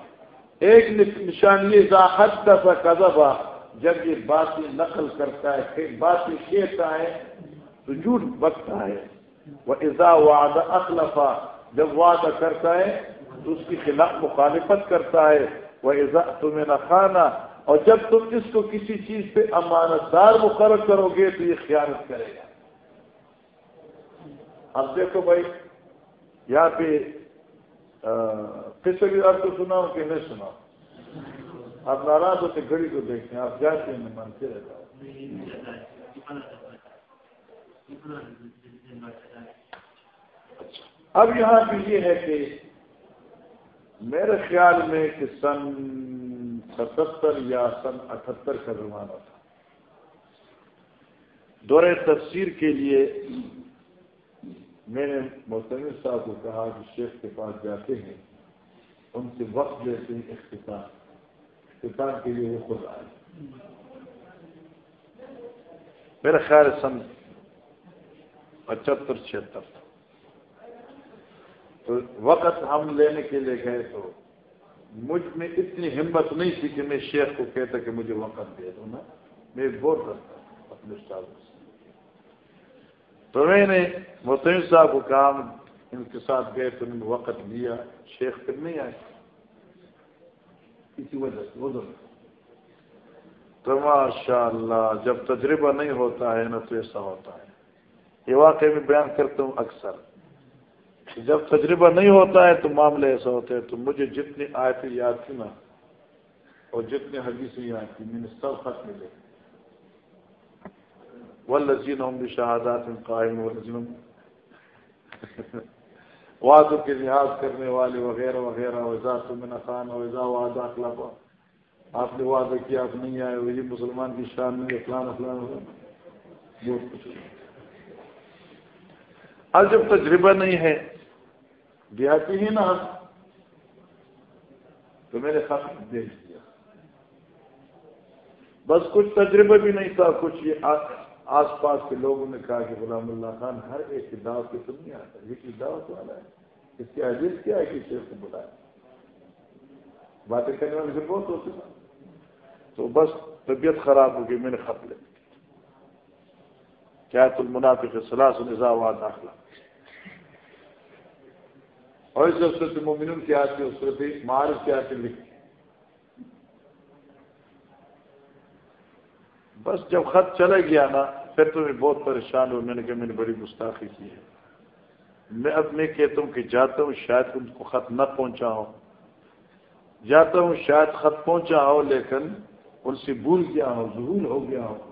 ایک نشانی حد دفعہ کذبا جب یہ بات نقل کرتا ہے بات کہتا ہے، تو جھوٹ بکتا ہے۔ وہ ازا وعدہ اخلفا جب وعدہ کرتا ہے تو اس کی خلاف مخالفت کرتا ہے۔ وہ تمہیں نہ کھانا اور جب تم اس کو کسی چیز پہ امانت دار مقرر کرو گے تو یہ خیالت کرے گا۔ اب دیکھو بھائی، یہاں پہ پھر سے بھی آپ کو سنا کہ نہیں سنا آپ ناراض ہوتے گھڑی کو دیکھتے ہیں، آپ جاتے ہیں مانتے رہتا اب یہاں پہ یہ ہے کہ میرے خیال میں کہ سن ستہتر یا سن اٹھہتر کا زمانہ تھا۔ دورے تفسیر کے لیے میں نے محتمر صاحب کو کہا کہ شیخ کے پاس جاتے ہیں، ان سے وقت لیتے ہیں اختتام۔ اختتام کے لیے وہ خود آئے۔ میرا خیال سن پچہتر، چھہتر تو وقت ہم لینے کے لیے گئے تو مجھ میں اتنی ہمت نہیں تھی کہ میں شیخ کو کہتا کہ مجھے وقت دے دوں نا۔ میں بول رہا اپنے سے۔ تو میں نے محتم صاحب کو کام ان کے ساتھ گئے تو انہوں نے وقت لیا شیخ پھر نہیں آئے۔ اسی وجہ سے وہ تو ماشاء اللہ جب تجربہ نہیں ہوتا ہے نا تو ایسا ہوتا ہے۔ یہ واقعی میں بیان کرتا ہوں اکثر۔ جب تجربہ نہیں ہوتا ہے تو معاملے ایسا ہوتے ہیں تو مجھے جتنی آیتیں یاد تھی نا، اور جتنے حدیثیں یاد تھی میں نے سب خط ملے۔ و لذین ہوں شہادات قائم و لذین وعدوں کے لحاظ کرنے والے وغیرہ وغیرہ وضا تمن خان وضا وعدہ اخلاق آپ نے وعدہ کیا، آپ نہیں آئے وہ یہ مسلمان کی شان نہیں اسلام اسلام بہت کچھ۔ اب جب تجربہ نہیں ہے دیہاتی ہی نا۔ تو میں نے خط بھیج دیا۔ بس کچھ تجربہ بھی نہیں تھا، کچھ یہ آس پاس کے لوگوں نے کہا کہ غلام اللہ خان ہر ایک کی دعوت کی نہیں آتا، یہ کی دعوت والا ہے۔ اس کی عزیز کیا ہے کہ شیخ کو بلایا؟ باتیں کرنے والے سے بہت ہوتے تو بس طبیعت خراب ہو گئی، میں نے خط لے کیا تم منافق صلاح سے نظام داخلہ۔ اور اس سے مومن کی آتی اس سے معارف کی آتی لکھی۔ بس جب خط چلا گیا نا، پھر تو میں بہت پریشان ہوں میں نے کہا میں نے بڑی گستاخی کی ہے۔ میں اب میں کہتا ہوں کہ جاتا ہوں، شاید ان کو خط نہ پہنچا ہو۔ جاتا ہوں، شاید خط پہنچا ہو، لیکن ان سے بھول گیا ہو، ظہور ہو گیا ہو۔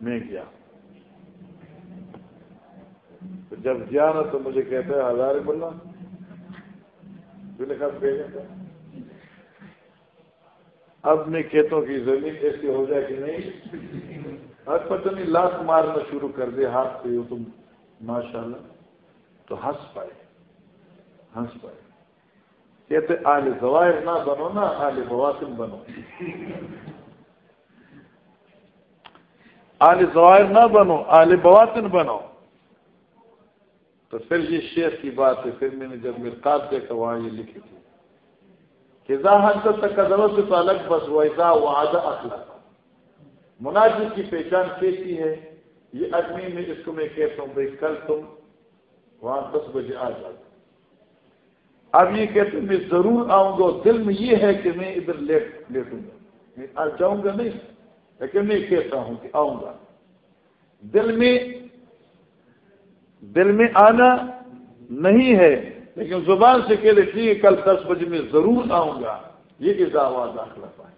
میں گیا۔ جب گیا نا، تو مجھے کہتا ہے، ہزار بولنا۔ نے کہا بھیجا اب میں کہتا ہوں کہ زمین ایسی ہو جائے کہ نہیں۔ اب پتہ نہیں، لاکھ مارنا شروع کر دے، ہاتھ سے تم ماشاء اللہ تو ہنس پائے۔ ہنس پائے۔ کہتے، آل ظواہر نہ بنو نا، آل بواسم بنو۔ آل ظواہر نہ بنو، آل بواسن بنو۔ تو پھر یہ شیخ کی بات ہے، پھر میں نے جب میرے دیکھا، وہاں یہ لکھی تھی تک قدروں سے تو الگ بس ویسا وعدہ اخلاق۔ مناظر کی پہچان کیسی ہے؟ یہ آدمی میں اس کو میں کہتا ہوں، بھائی کل تم وہاں دس بجے آ جاؤ۔ اب یہ کہتے میں ضرور آؤں گا دل میں یہ ہے کہ میں ادھر لیٹ، لیٹوں گا۔ میں آ جاؤں گا نہیں، لیکن میں کہتا ہوں کہ آؤں گا۔ دل میں دل میں آنا نہیں ہے، لیکن زبان سے کہہ رہے ہے کل دس بجے میں ضرور آؤں گا۔ یہ اضافہ داخلہ پائے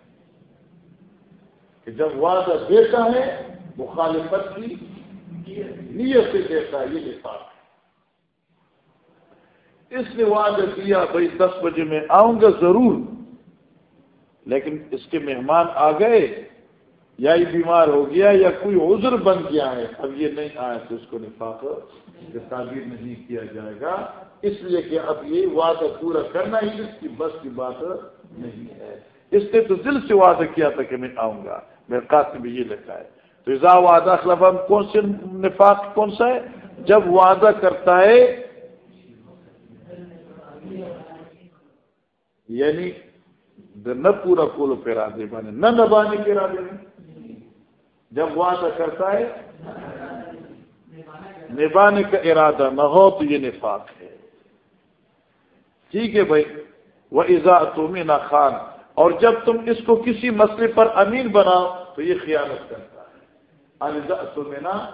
کہ جب وعدہ دیتا ہے، مخالفت کی نیت سے دیتا ہے، یہ لفاظ اس نے وعدہ کیا بھائی دس بجے میں آؤں گا ضرور، لیکن اس کے مہمان آ گئے۔ یا یہ بیمار ہو گیا یا کوئی عذر بن گیا ہے، اب یہ نہیں آیا تو اس کو نفاق تعبیر نہیں کیا جائے گا۔ اس لیے کہ اب یہ وعدہ پورا کرنا ہی اس کی بس کی بات نہیں ہے۔ اس نے تو دل سے وعدہ کیا تھا کہ میں آؤں گا۔ میرے قاتل بھی یہ لکھا ہے۔ تو ازا وعدہ خلاف کون سے نفاق کون سا ہے؟ جب وعدہ کرتا ہے یعنی نہ پورا کول پہ ارادے بنے نہ نبانے کے ارادے میں جب وعدہ کرتا ہے نبانے کا ارادہ نہ ہو تو یہ نفاق ہے۔ ٹھیک ہے بھائی۔ وہ ایزا تمین خان۔ اور جب تم اس کو کسی مسئلے پر امین بناؤ تو یہ خیانت کرتا ہے۔ الزا تمنا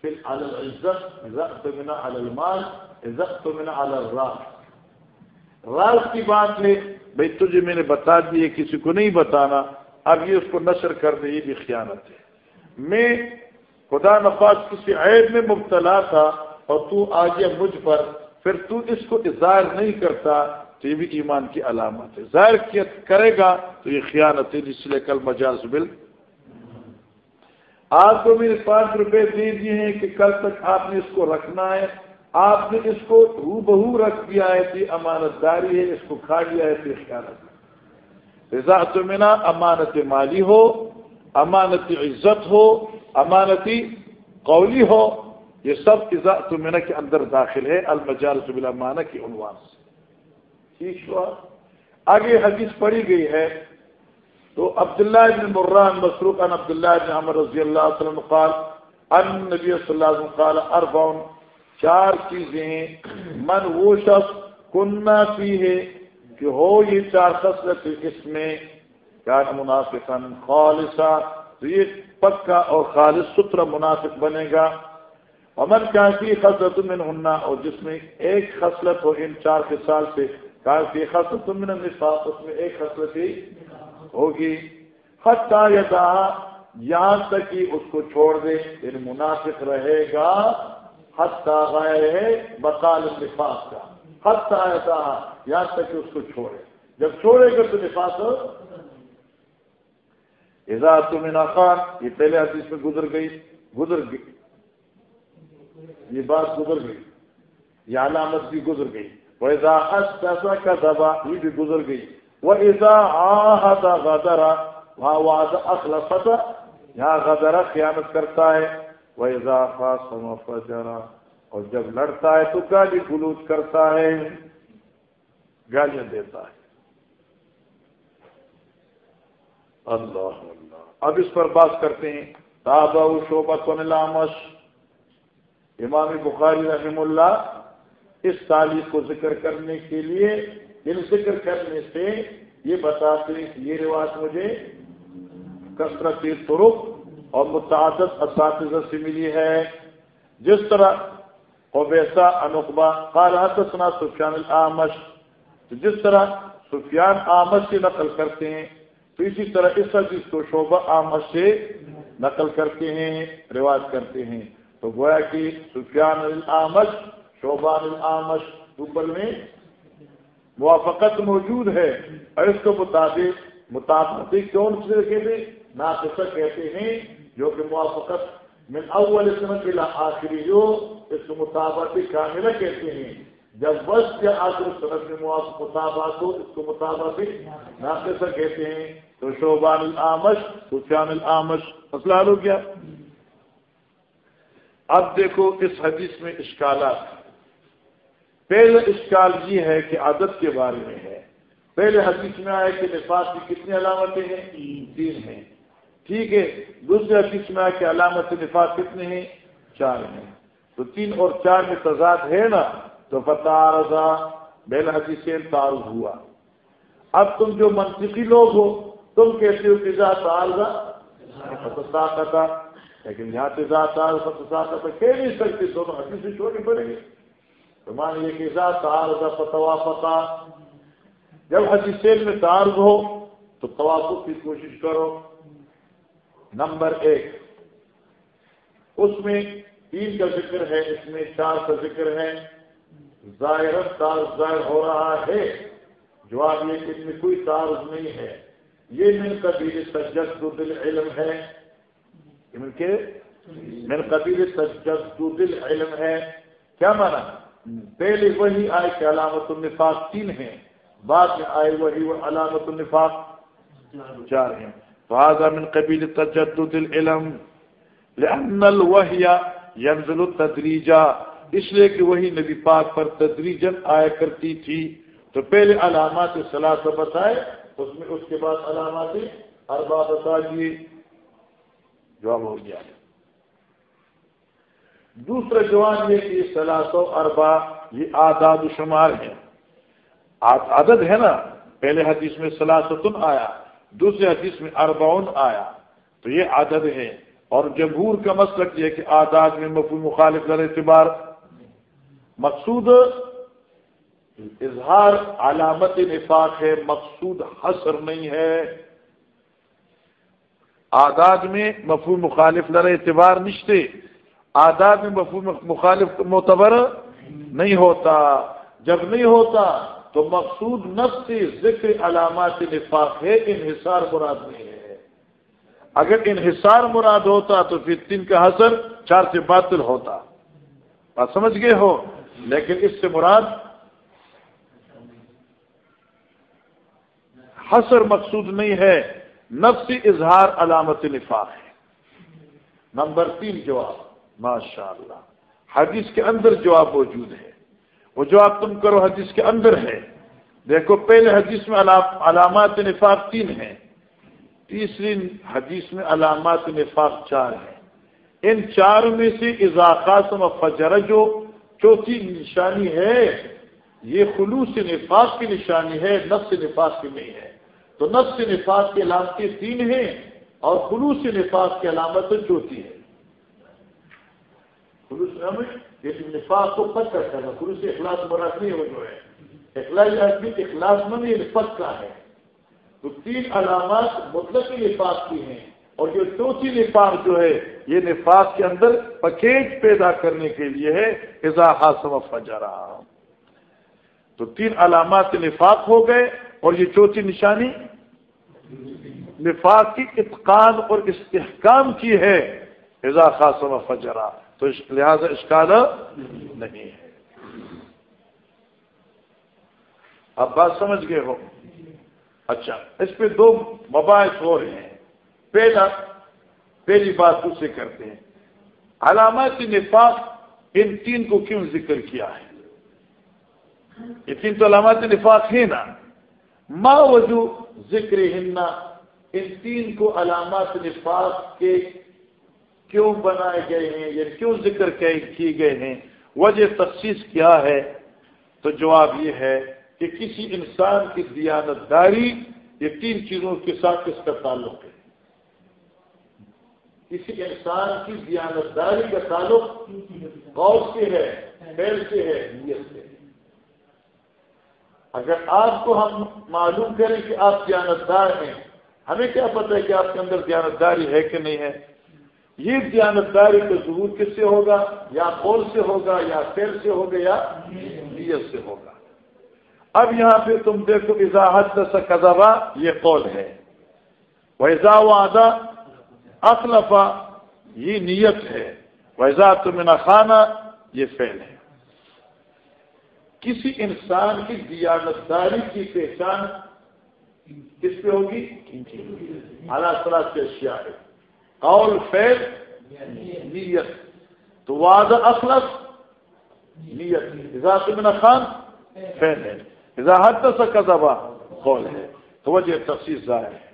پھر الزت تمنا المال عزت تمنا الراس۔ راز کی بات ہے، بھائی تجھے میں نے بتا دی کسی کو نہیں بتانا۔ اب یہ اس کو نشر کر دے، یہ بھی خیانت ہے۔ میں خدا نفاذ کسی عیب میں مبتلا تھا اور تو آگے مجھ پر، پھر تو اس کو ظاہر نہیں کرتا تو یہ بھی ایمان کی علامت ہے۔ ظاہر کرے گا تو یہ خیانت ہے، جس لیے کل مجاز بل۔ آپ کو میرے پانچ روپے دے دیے ہیں کہ کل تک آپ نے اس کو رکھنا ہے۔ آپ نے اس کو ہو بہو رکھ دیا ہے کہ امانت داری ہے، اس کو کھا لیا ہے پھر خیانت رضا تمنا امانت مالی ہو۔ امانتی عزت ہو، امانتی قولی ہو، یہ سب تمنا کے اندر داخل ہے المجال سب مانا کی عنوان سے۔ ٹھیک ہوا آگے حدیث پڑھی گئی ہے، تو عبداللہ بن مران مسروق ان عبداللہ بن عمر رضی اللہ وسلم قال، ان نبی صلی اللہ علیہ وسلم قال، اربعون، چار چیزیں من وہ شخص کننا پی ہے کہ ہو یہ چار خصلت اس میں کیا منافقا خالصا، تو یہ پکا اور خالص سترا منافق بنے گا۔ امن کافی خصلت من ہننا اور جس میں ایک خصلت ہو ان چار کے سال سے کافی خصلت من النفاق، اس میں ایک خصلت ہی ہوگی۔ حتی یدا یہاں تک کہ اس کو چھوڑ دے ان منافق رہے گا حد غیر ہے بطال نفاق کا۔ حد ایسا یہاں تک کہ اس کو چھوڑے۔ جب چھوڑے گا تو نفاق اعزاز تم خان یہ پہلے حدیث میں گزر گئی گزر گئی۔ یہ بات گزر گئی۔ یہ علامت بھی گزر گئی۔ وہ ایسا کا دبا یہ بھی گزر گئی۔ وہ ایسا آتا غدرا وہاں وہ اخلفت یہاں غدرا قیامت کرتا ہے۔ وہ اضافہ اور جب لڑتا ہے تو گالی گلوچ کرتا ہے، گالیاں دیتا ہے۔ اللہ اب اس پر بات کرتے ہیں تابا شعبہ کون لامش امام بخاری رحم اللہ اس تعلیم کو ذکر کرنے کے لیے ان ذکر کرنے سے یہ بتاتے ہیں کہ یہ رواج مجھے کثرت طرق اور متعدد اساتذہ سے ملی ہے۔ جس طرح ویسا انقبا حدثنا سفیان العامش جس طرح سفیان آمد سے نقل کرتے ہیں تو اسی طرح اس حدیث کو شعبہ آمد سے نقل کرتے ہیں، رواج کرتے ہیں۔ تو گویا کہ سفیان العامش شعبان العامش اوپر میں موافقت موجود ہے۔ اور اس کو مطابق مطابق کون سے کہتے ناقصہ کہتے ہیں، جو کہ موافقت من اول سنت الى آخری جو اس کو مطابق کاملہ کہتے ہیں۔ جب بس کے آخر سنت میں مطابق ہو، اس کو مطابق ناقصہ کہتے ہیں۔ تو شعبان العامش، سفیان العامش، مسئلہ ہو گیا۔ اب دیکھو اس حدیث میں اشکالات۔ پہلے اشکال یہ ہے کہ عادت کے بارے میں ہے۔ پہلے حدیث میں آئے کہ نفاذ کی کتنی علامتیں ہیں؟ تین ہیں۔ ٹھیک ہے۔ دوسرے حدیث میں آئے کہ علامت نفاذ کتنے ہیں؟ چار ہیں۔ تو تین اور چار میں تضاد ہے نا؟ تو فتح رضا بیل حدیث تعارض ہوا۔ اب تم جو منطقی لوگ ہو تم کہتے ہو کہ فتح لیکن یہاں سے ذات فتح کہہ نہیں سکتے دونوں حدیث سے چھوڑنی پڑیں گے تو مان یہ کہ ذات فتوا فتح جب حدیث میں تعارض ہو، تو توافق کی کوشش کرو. نمبر ایک، اس میں تین کا ذکر ہے، اس میں چار کا ذکر ہے. ظاہر تعارض ظاہر ہو رہا ہے، جواب یہ کہ اس میں کوئی تعارض نہیں ہے. یہ من قبیل سجد دل علم ہے یعنی کے من قبیل سجد دل علم ہے۔ کیا مانا؟ پہلے وہی آئے کہ علامت النفاق تین ہیں۔ بعد میں آئے وہی وہ علامت النفاق چار ہیں۔ فهذا من قبيل تجدد العلم، لأن الوحي ينزل التدریجا اس لیے کہ وہی نبی پاک پر تدریجن آیا کرتی تھی۔ تو پہلے علامات صلاح بتائے۔ اس میں اس کے بعد علامات اربا بتا دیے جواب ہو گیا۔ دوسرا جواب یہ کہ سلاس و اربا یہ آداد و شمار ہیں۔ عدد ہے نا، پہلے حدیث میں سلاستن آیا، دوسرے حدیث میں اربعون آیا۔ تو یہ عدد ہے اور جمہور کا مسلک یہ کہ آداد میں مفو مخالف کر اعتبار۔ مقصود اظہار علامت نفاق ہے، مقصود حسر نہیں ہے۔ آداد میں مفہوم مخالف لڑ اعتبار نشتے آداد میں مفہوم مخالف معتبر نہیں ہوتا۔ جب نہیں ہوتا تو مقصود نفس ذکر علامات نفاق ہے، انحصار مراد نہیں ہے۔ اگر انحصار مراد ہوتا تو پھر تین کا حسر چار سے باطل ہوتا۔ بات سمجھ گئے ہو؟ لیکن اس سے مراد حسر مقصود نہیں ہے نفسی اظہار علامت نفاق ہے۔ نمبر تین جواب ماشاء اللہ حدیث کے اندر جواب موجود ہے۔ وہ جواب تم کرو، حدیث کے اندر ہے۔ دیکھو، پہلے حدیث میں علامات نفاق تین ہیں۔ تیسری حدیث میں علامات نفاق چار ہیں۔ ان چار میں سے اضافات و فجر، جو چوتھی نشانی ہے، یہ خلوص نفاق کی نشانی ہے، نفس نفاق کی نہیں ہے۔ تو نفس نفاق کی علامتیں تین ہیں اور خلوص نفاق کی علامت چوتھی ہے خلوص یہ نفاق کو پکا کرنا خلوص اخلاص مراد نہیں ہو جو ہے۔ اخلاص آدمی اخلاص من یہ پکا ہے۔ تو تین علامات مطلق نفاق کی ہیں اور جو چوتھی نفاق جو ہے، یہ نفاق کے اندر پکیج پیدا کرنے کے لیے ہے۔ اضافہ سمفا جا رہا تو تین علامات نفاق ہو گئے اور یہ چوتھی نشانی نفاق کی اتقان اور استحکام کی ہے اضافہ سمفا جرا تو لہذا اشکال نہیں ہے۔ اب بات سمجھ گئے ہو؟ اچھا اس پہ دو مباحث ہو رہے ہیں۔ پہلا، پہلی بات اسے کرتے ہیں۔ علامات نفاق ان تین کو کیوں ذکر کیا ہے؟ یہ تین تو علامات نفاق ہیں نا۔ ما وجو ذکر ہننا ان تین کو علامات نفاق کے کیوں بنائے گئے ہیں یعنی کیوں ذکر کیے گئے ہیں؟ وجہ تخصیص کیا ہے؟ تو جواب یہ ہے کہ کسی انسان کی دیانت داری یہ تین چیزوں کے ساتھ کس کا تعلق ہے۔ کسی انسان کی دیانت داری کا تعلق غور سے ہے پھیل سے ہے، نیت سے اگر آپ کو ہم معلوم کریں کہ آپ دیانتدار ہیں، ہمیں کیا پتہ ہے کہ آپ کے اندر دیانتداری ہے کہ نہیں ہے؟ یہ دیانتداری کا ظہور کس سے ہوگا؟ یا قول سے ہوگا، یا فیل سے ہوگا، یا نیت سے ہوگا۔ اب یہاں پہ تم دیکھو اضاحت قذبہ یہ قول ہے۔ ویزا وعدہ اخلفا، یہ نیت ہے۔ ویزا تم خانہ یہ فیل ہے۔ کسی انسان کی دیانتداری کی پہچان کس پہ ہوگی؟ اعلیٰ طرح سے اشیاء ہے قول فیل نیت۔ تو وعدہ اخلف نیت۔ اضاف من خان فیل ہے۔ اضاحت سے قذبہ قول ہے۔ تو وجہ تفصیل ظاہر ہے۔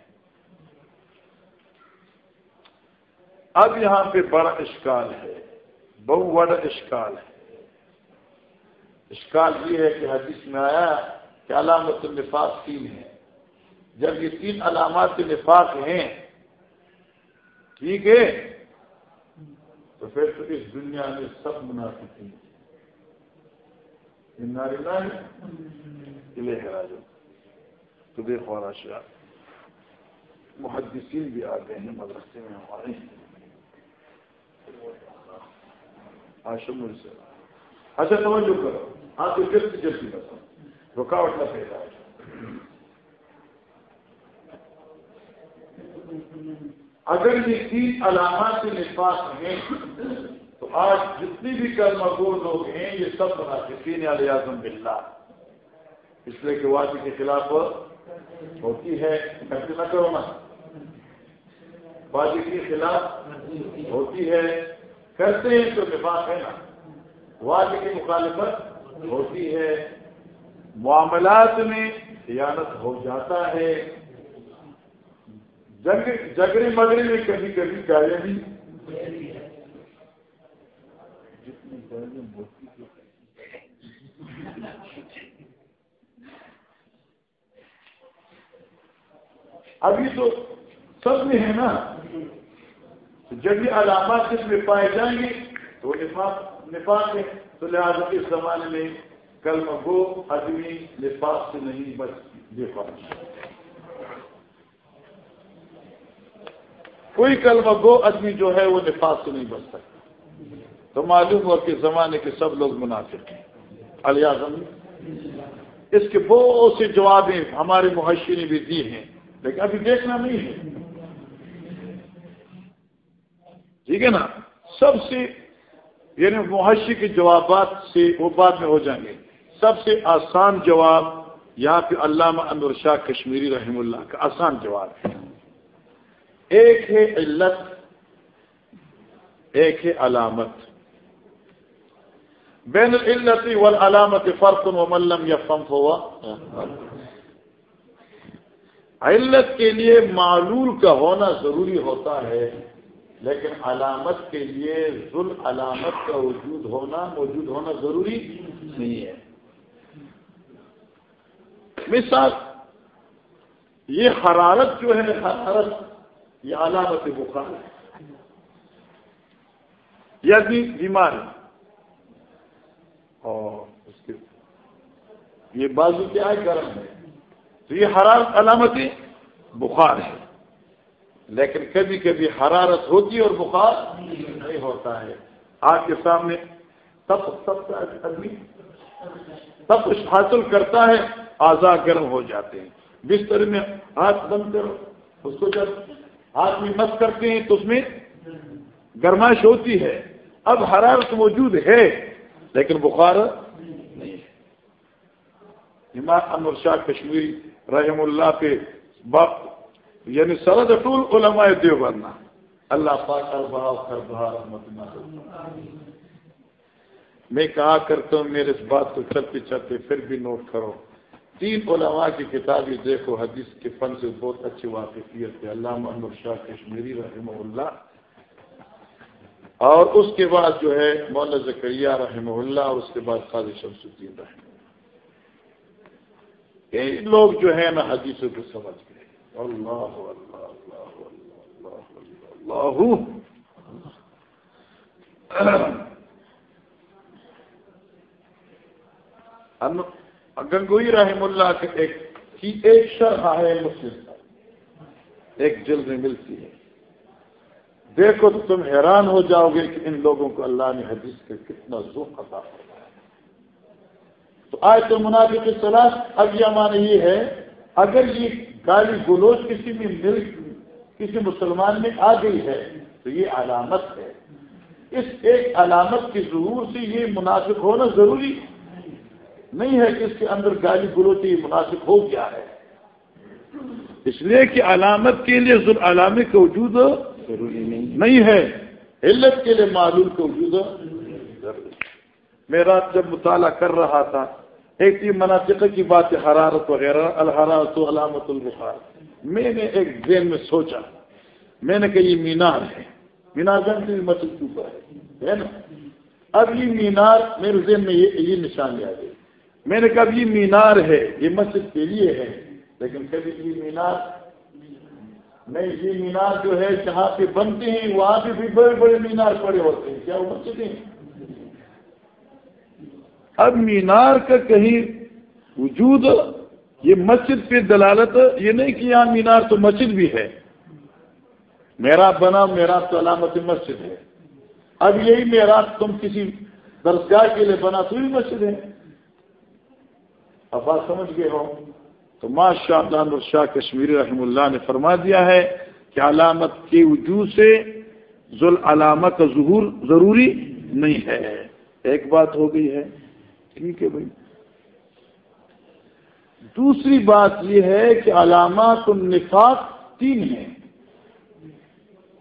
اب یہاں پہ بڑا اشکال ہے۔ بہو بڑا اشکال ہے۔ اشکال یہ ہے کہ حدیث میں آیا کہ علامت النفاق تین ہے جب یہ تین علامات نفاق ہیں، ٹھیک ہے؟ تو پھر تو اس دنیا میں سب منافق ہیں۔ تو دیکھو راشا محدثین بھی آتے ہیں، مدرسے میں ہمارے آشم سے اچھا توجہ کرو۔ آپ کو جلدی جلدی بتاؤ رکاوٹ نہ پیدا اگر یہ تین علامات کے نفاس ہیں تو آج جتنی بھی کل مقبول لوگ ہیں یہ سب منافقین علیہ اعظم بلّہ اس لیے کہ واضح کے خلاف ہوتی ہے نہ کرو نا واضح کے خلاف ہوتی ہے کرتے ہیں تو نفاق ہے نا واضح کی مخالفت ہوتی ہے۔ معاملات میں خیانت ہو جاتا ہے۔ جگری مگری میں کبھی کبھی گاڑیاں بھی۔ ابھی تو سب میں ہے نا۔ جنگی علامات جس میں پائے جائیں گے تو نفاق نفاق ہے، تو لہٰذا اس زمانے میں کل گو آدمی نفاق سے نہیں بچ نفاق۔ کوئی کلمہ گو آدمی جو ہے، وہ نفاق سے نہیں بچ سکتا۔ تو معلوم ہوا کہ زمانے کے سب لوگ منافق ہیں۔ الیاظم اس کے بہت سے جوابیں ہمارے معاشی نے بھی دی ہیں، لیکن ابھی دیکھنا نہیں ہے۔ ٹھیک ہے نا؟ سب سے یعنی معاشی کے جوابات سے وہ بعد میں ہو جائیں گے۔ سب سے آسان جواب یہاں پہ علامہ انور شاہ کشمیری رحم اللہ کا آسان جواب ہے۔ ایک ہے علت، ایک ہے علامت۔ بین العلت والعلامت فرق و ملم یا فمف ہوا علت کے لیے معلول کا ہونا ضروری ہوتا ہے۔ لیکن علامت کے لیے ذل علامت کا وجود ہونا، موجود ہونا ضروری نہیں ہے۔ مثال، یہ حرارت جو ہے، حرارت، یہ علامت بخار ہے۔ یہ بھی بیمار ہے۔ اور اس کے، یہ بازو کیا ہے؟ گرم ہے۔ تو یہ حرارت، علامت بخار ہے۔ لیکن کبھی کبھی حرارت ہوتی ہے اور بخار نہیں ہوتا ہے۔ آپ کے سامنے تب سب آدمی سب کچھ حاصل کرتا ہے آزاد گرم ہو جاتے ہیں۔ بستر میں ہاتھ بند کرو، اس کو جب ہاتھ میں مس کرتے ہیں تو اس میں گرمائش ہوتی ہے۔ اب حرارت موجود ہے، لیکن بخار نہیں ہے۔ امام انور شاہ کشمیری رحم اللہ پہ باپ یعنی سرد ٹول علماء دیو بننا اللہ پاک رحمت میں کہا کرتا ہوں، میرے اس بات کو چلتے چلتے پھر بھی نوٹ کرو۔ تین علماء کی کتابیں دیکھو، حدیث کے فن سے بہت اچھی واقفیت ہے۔ علامہ انور شاہ کشمیری رحمہ اللہ۔ اور اس کے بعد جو ہے، مولانا زکریہ رحمہ اللہ، اور اس کے بعد خاض شمس الدین رحمہ کئی لوگ جو ہے نا حدیثوں کو سمجھ گئے اللہ اللہ اللہ اللہ گنگوئی رحم اللہ کے ایک کی ایک شرح ہے مسلم ایک جلد میں ملتی ہے۔ دیکھو تو تم حیران ہو جاؤ گے کہ ان لوگوں کو اللہ نے حدیث کے کتنا ذوق عطا ہوا ہے تو آج تو منافع کی صلاح اب یہ معنی یہ ہے، اگر یہ گالی گلوچ کسی بھی ملک کسی مسلمان میں آ گئی ہے تو یہ علامت ہے۔ اس ایک علامت کی ظہور سے یہ مناسب ہونا ضروری نہیں ہے کہ اس کے اندر گالی گلوچی مناسب ہو گیا ہے۔ اس لیے کہ علامت کے لیے ذر علامے کا وجود ضروری نہیں ہے۔ علت کے لیے معلوم کا وجود ضروری میں رات جب مطالعہ کر رہا تھا ایک تین مناطق کی بات حرارت وغیرہ، الحرارت و علامت البخار۔ میں نے ایک ذہن میں سوچا، میں نے کہا یہ مینار ہے۔ مینار جان سے مسجد کے اوپر ہے نا؟ اب یہ مینار، میرے ذہن میں یہ نشان لیا گئی۔ میں نے کہا یہ مینار ہے، یہ مسجد کے لیے ہے، لیکن کبھی یہ مینار نہیں، یہ مینار جو ہے، جہاں پہ بنتے ہیں، وہاں پہ بھی بڑے بڑے مینار پڑے ہوتے ہیں۔ کیا وہ مسجد ہیں؟ اب مینار کا کہیں وجود، یہ مسجد پہ دلالت، یہ نہیں کہ یہاں مینار تو مسجد بھی ہے۔ میرا بنا، میرا تو علامت مسجد ہے۔ اب یہی میرا تم کسی درسگاہ کے لیے بنا تو بھی مسجد ہے۔ اب سمجھ گئے ہو۔ تو ماشاء اللہ شاہ کشمیری رحم اللہ نے فرما دیا ہے کہ علامت کے وجود سے ذل علامت کا ظہور ضروری نہیں ہے۔ ایک بات ہو گئی ہے۔ ٹھیک ہے بھائی۔ دوسری بات یہ ہے کہ علامات النفاق تین ہیں۔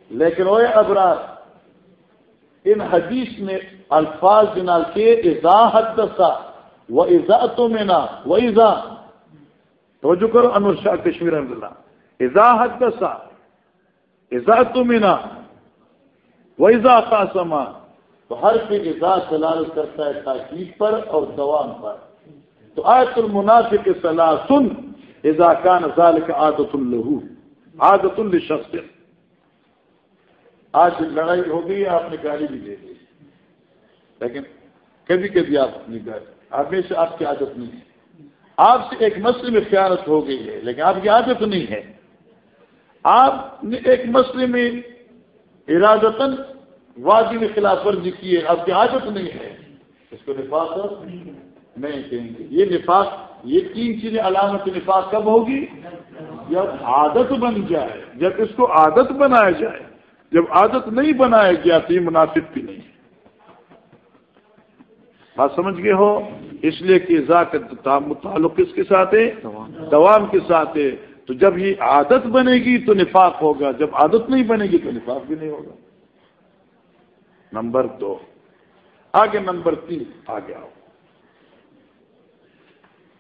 لیکن وہ ابرار، ان حدیث میں الفاظ جنال کے اضاحت دسا وہ ایزا تو میں نا وہ ایزا توجہ کرو، انور شاہ کشمیر احمد اللہ۔ ایزا حد کا تو میں نا وہ ایزا تو ہر پہ ایزا سلال کرتا ہے تاکید پر اور دوام پر۔ تو آیت المنافق صلاح سن ایزا کا کا عادت الہو عادت الشخص آج لڑائی ہو گئی آپ نے گاڑی بھی دے دی۔ لیکن کبھی کبھی آپ اپنی گاڑی ہمیشہ آپ کی عادت نہیں ہے۔ آپ سے ایک مسئلے میں خیالت ہو گئی ہے، لیکن آپ کی عادت نہیں ہے۔ آپ نے ایک مسئلے میں ارادتاً وادی میں خلاف ورزی کی ہے آپ کی عادت نہیں ہے۔ اس کو نفاق نہیں کہیں گے۔ یہ نفاق، یہ تین چیزیں علامت نفاق کب ہوگی؟ جب عادت بن جائے، جب اس کو عادت بنایا جائے۔ جب عادت نہیں بنایا گیا تو یہ مناسب بھی نہیں۔ بات سمجھ گئے ہو؟ اس لیے کہ تعلق کس کے ساتھ ہے؟ دوام کے ساتھ ہے۔ تو جب یہ عادت بنے گی تو نفاق ہوگا، جب عادت نہیں بنے گی تو نفاق بھی نہیں ہوگا۔ نمبر دو۔ آگے نمبر تین، آگے آؤ۔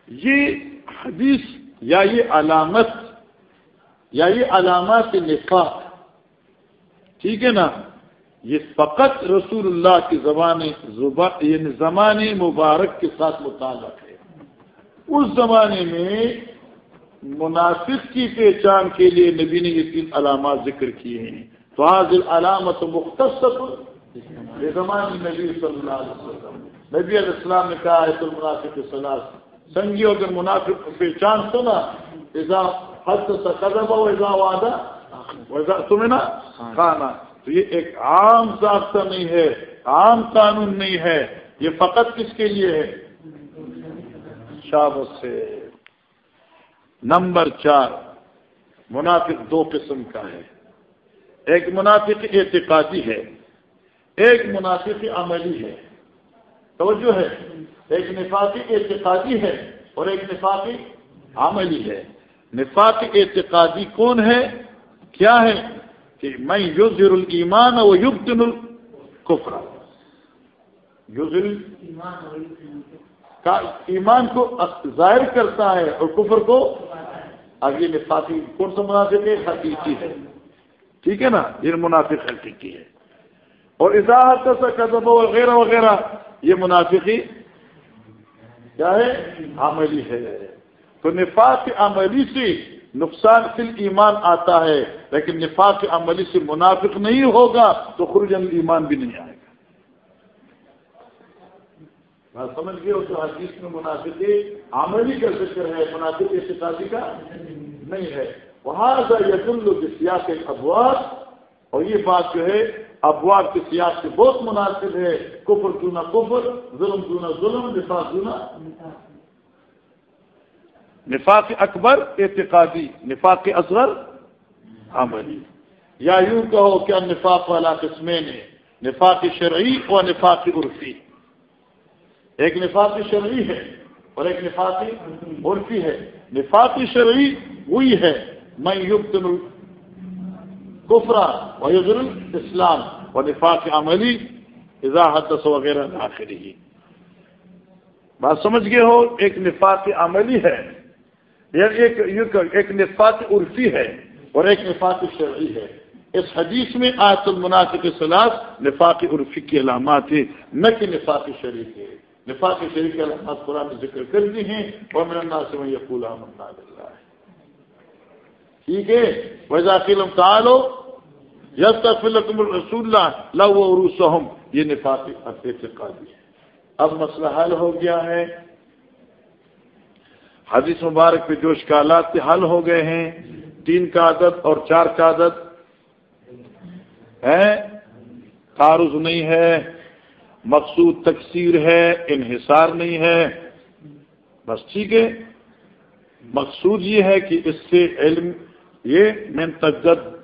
یہ حدیث یا یہ علامت، یا یہ علامات نفاق، ٹھیک ہے نا؟ یہ فقط رسول اللہ کی زبان یعنی زمان مبارک کے ساتھ متعلق ہے۔ اس زمانے میں مناسب کی پہچان کے لیے نبی نے یہ تین علامات ذکر کیے ہیں۔ تو حاضر علامت مختصر زمان نبی صلی اللہ علیہ وسلم، نبی علیہ السلام نے کہا ہے تو مناسب صلاح سنگیو اگر مناسب پہچان سنا ایزا حد قدم ہو ایزا وعدہ ویسا تمہیں نا کھانا تو یہ ایک عام ضابطہ نہیں ہے، عام قانون نہیں ہے، یہ فقط کس کے لیے ہے؟ شابت سے۔ نمبر چار، منافق دو قسم کا ہے۔ ایک منافق اعتقادی ہے ایک منافق عملی ہے۔ توجہ ہے۔ ایک نفاقی اعتقادی ہے اور ایک نفاقی عملی ہے۔ نفاق اعتقادی کون ہے؟ کیا ہے؟ کہ میں یوزر المان و یبدن الکفر۔ یوزر کا ایمان کو ظاہر کرتا ہے اور کفر کو آگے نفاقی کون سا منافق ہے؟ حقیقی ہے۔ ٹھیک ہے نا؟ یہ منافق حقیقی ہے۔ اور اضاحت کا قدم وغیرہ وغیرہ یہ منافقی کیا ہے؟ عملی ہے۔ تو نفاق عملی سے نقصان فل ایمان آتا ہے، لیکن نفاق عملی سے منافق نہیں ہوگا تو خرجن ایمان بھی نہیں آئے گا۔ بات سمجھ گئے تو حدیث میں منافق عملی کا ذکر ہے، منافق اعتقادی کا نہیں ہے۔ وہاں یز السیاق ابواب اور یہ بات جو ہے ابواب کے سیاق سے بہت مناسب ہے، کفر چونا کفر، ظلم چونا ظلم، نفاق چونا نفاق اکبر، اعتقادی، نفاق اصغر، عملی۔ یا یوں کہو کیا نفاق والا قسمیں نے نفاق شرعی اور نفاق عرفی۔ ایک نفاق شرعی ہے اور ایک نفاق عرفی ہے۔ نفاق شرعی وہی ہے میں یوگ کفرا و اسلام اور نفاق عملی اضاحت وغیرہ آخری بات سمجھ گئے ہو، ایک نفاق عملی ہے ایک نفاق عرفی ہے اور ایک نفاق شرعی ہے۔ اس حدیث میں آیت المناسب کے خلاف نفاق عرفی کی علامات ہیں، نہ کہ نفاق شریف ہے نفاق شریف کی علامات قرآن ذکر کر دی ہیں اور میرا نام سے یہ پھول ہے ٹھیک ہے؟ وزاقیلم تعالو یس تفلکم رسول اللہ لو عروس یہ نفاق اعتقادی ہے۔ اب مسئلہ حل ہو گیا ہے۔ حدیث مبارک پہ جو اشکالات سے حل ہو گئے ہیں، تین کا عدد اور چار کا عدد۔ ہے تعارض نہیں ہے۔ مقصود تکثیر ہے، انحصار نہیں ہے۔ بس ٹھیک ہے۔ مقصود یہ ہے کہ اس سے علم یہ میں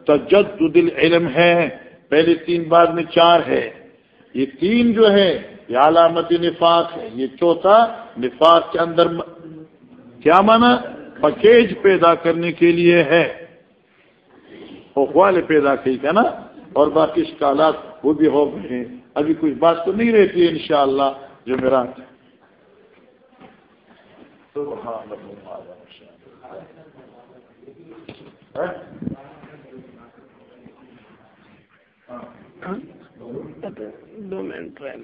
تجد علم ہے۔ پہلے تین بعد میں چار ہے۔ یہ تین جو ہے، یہ علامت نفاق ہے۔ یہ چوتھا، نفاق کے اندر کیا مانا پکیج پیدا کرنے کے لیے ہے۔ اخوال پیدا کی، ہے نا؟ اور باقی شکالات وہ بھی ہو گئے ہیں۔ ابھی کچھ بات تو نہیں رہتی ہے، انشاءاللہ، جو میرا ہاں؟ ہاں؟ دو منٹ ٹرین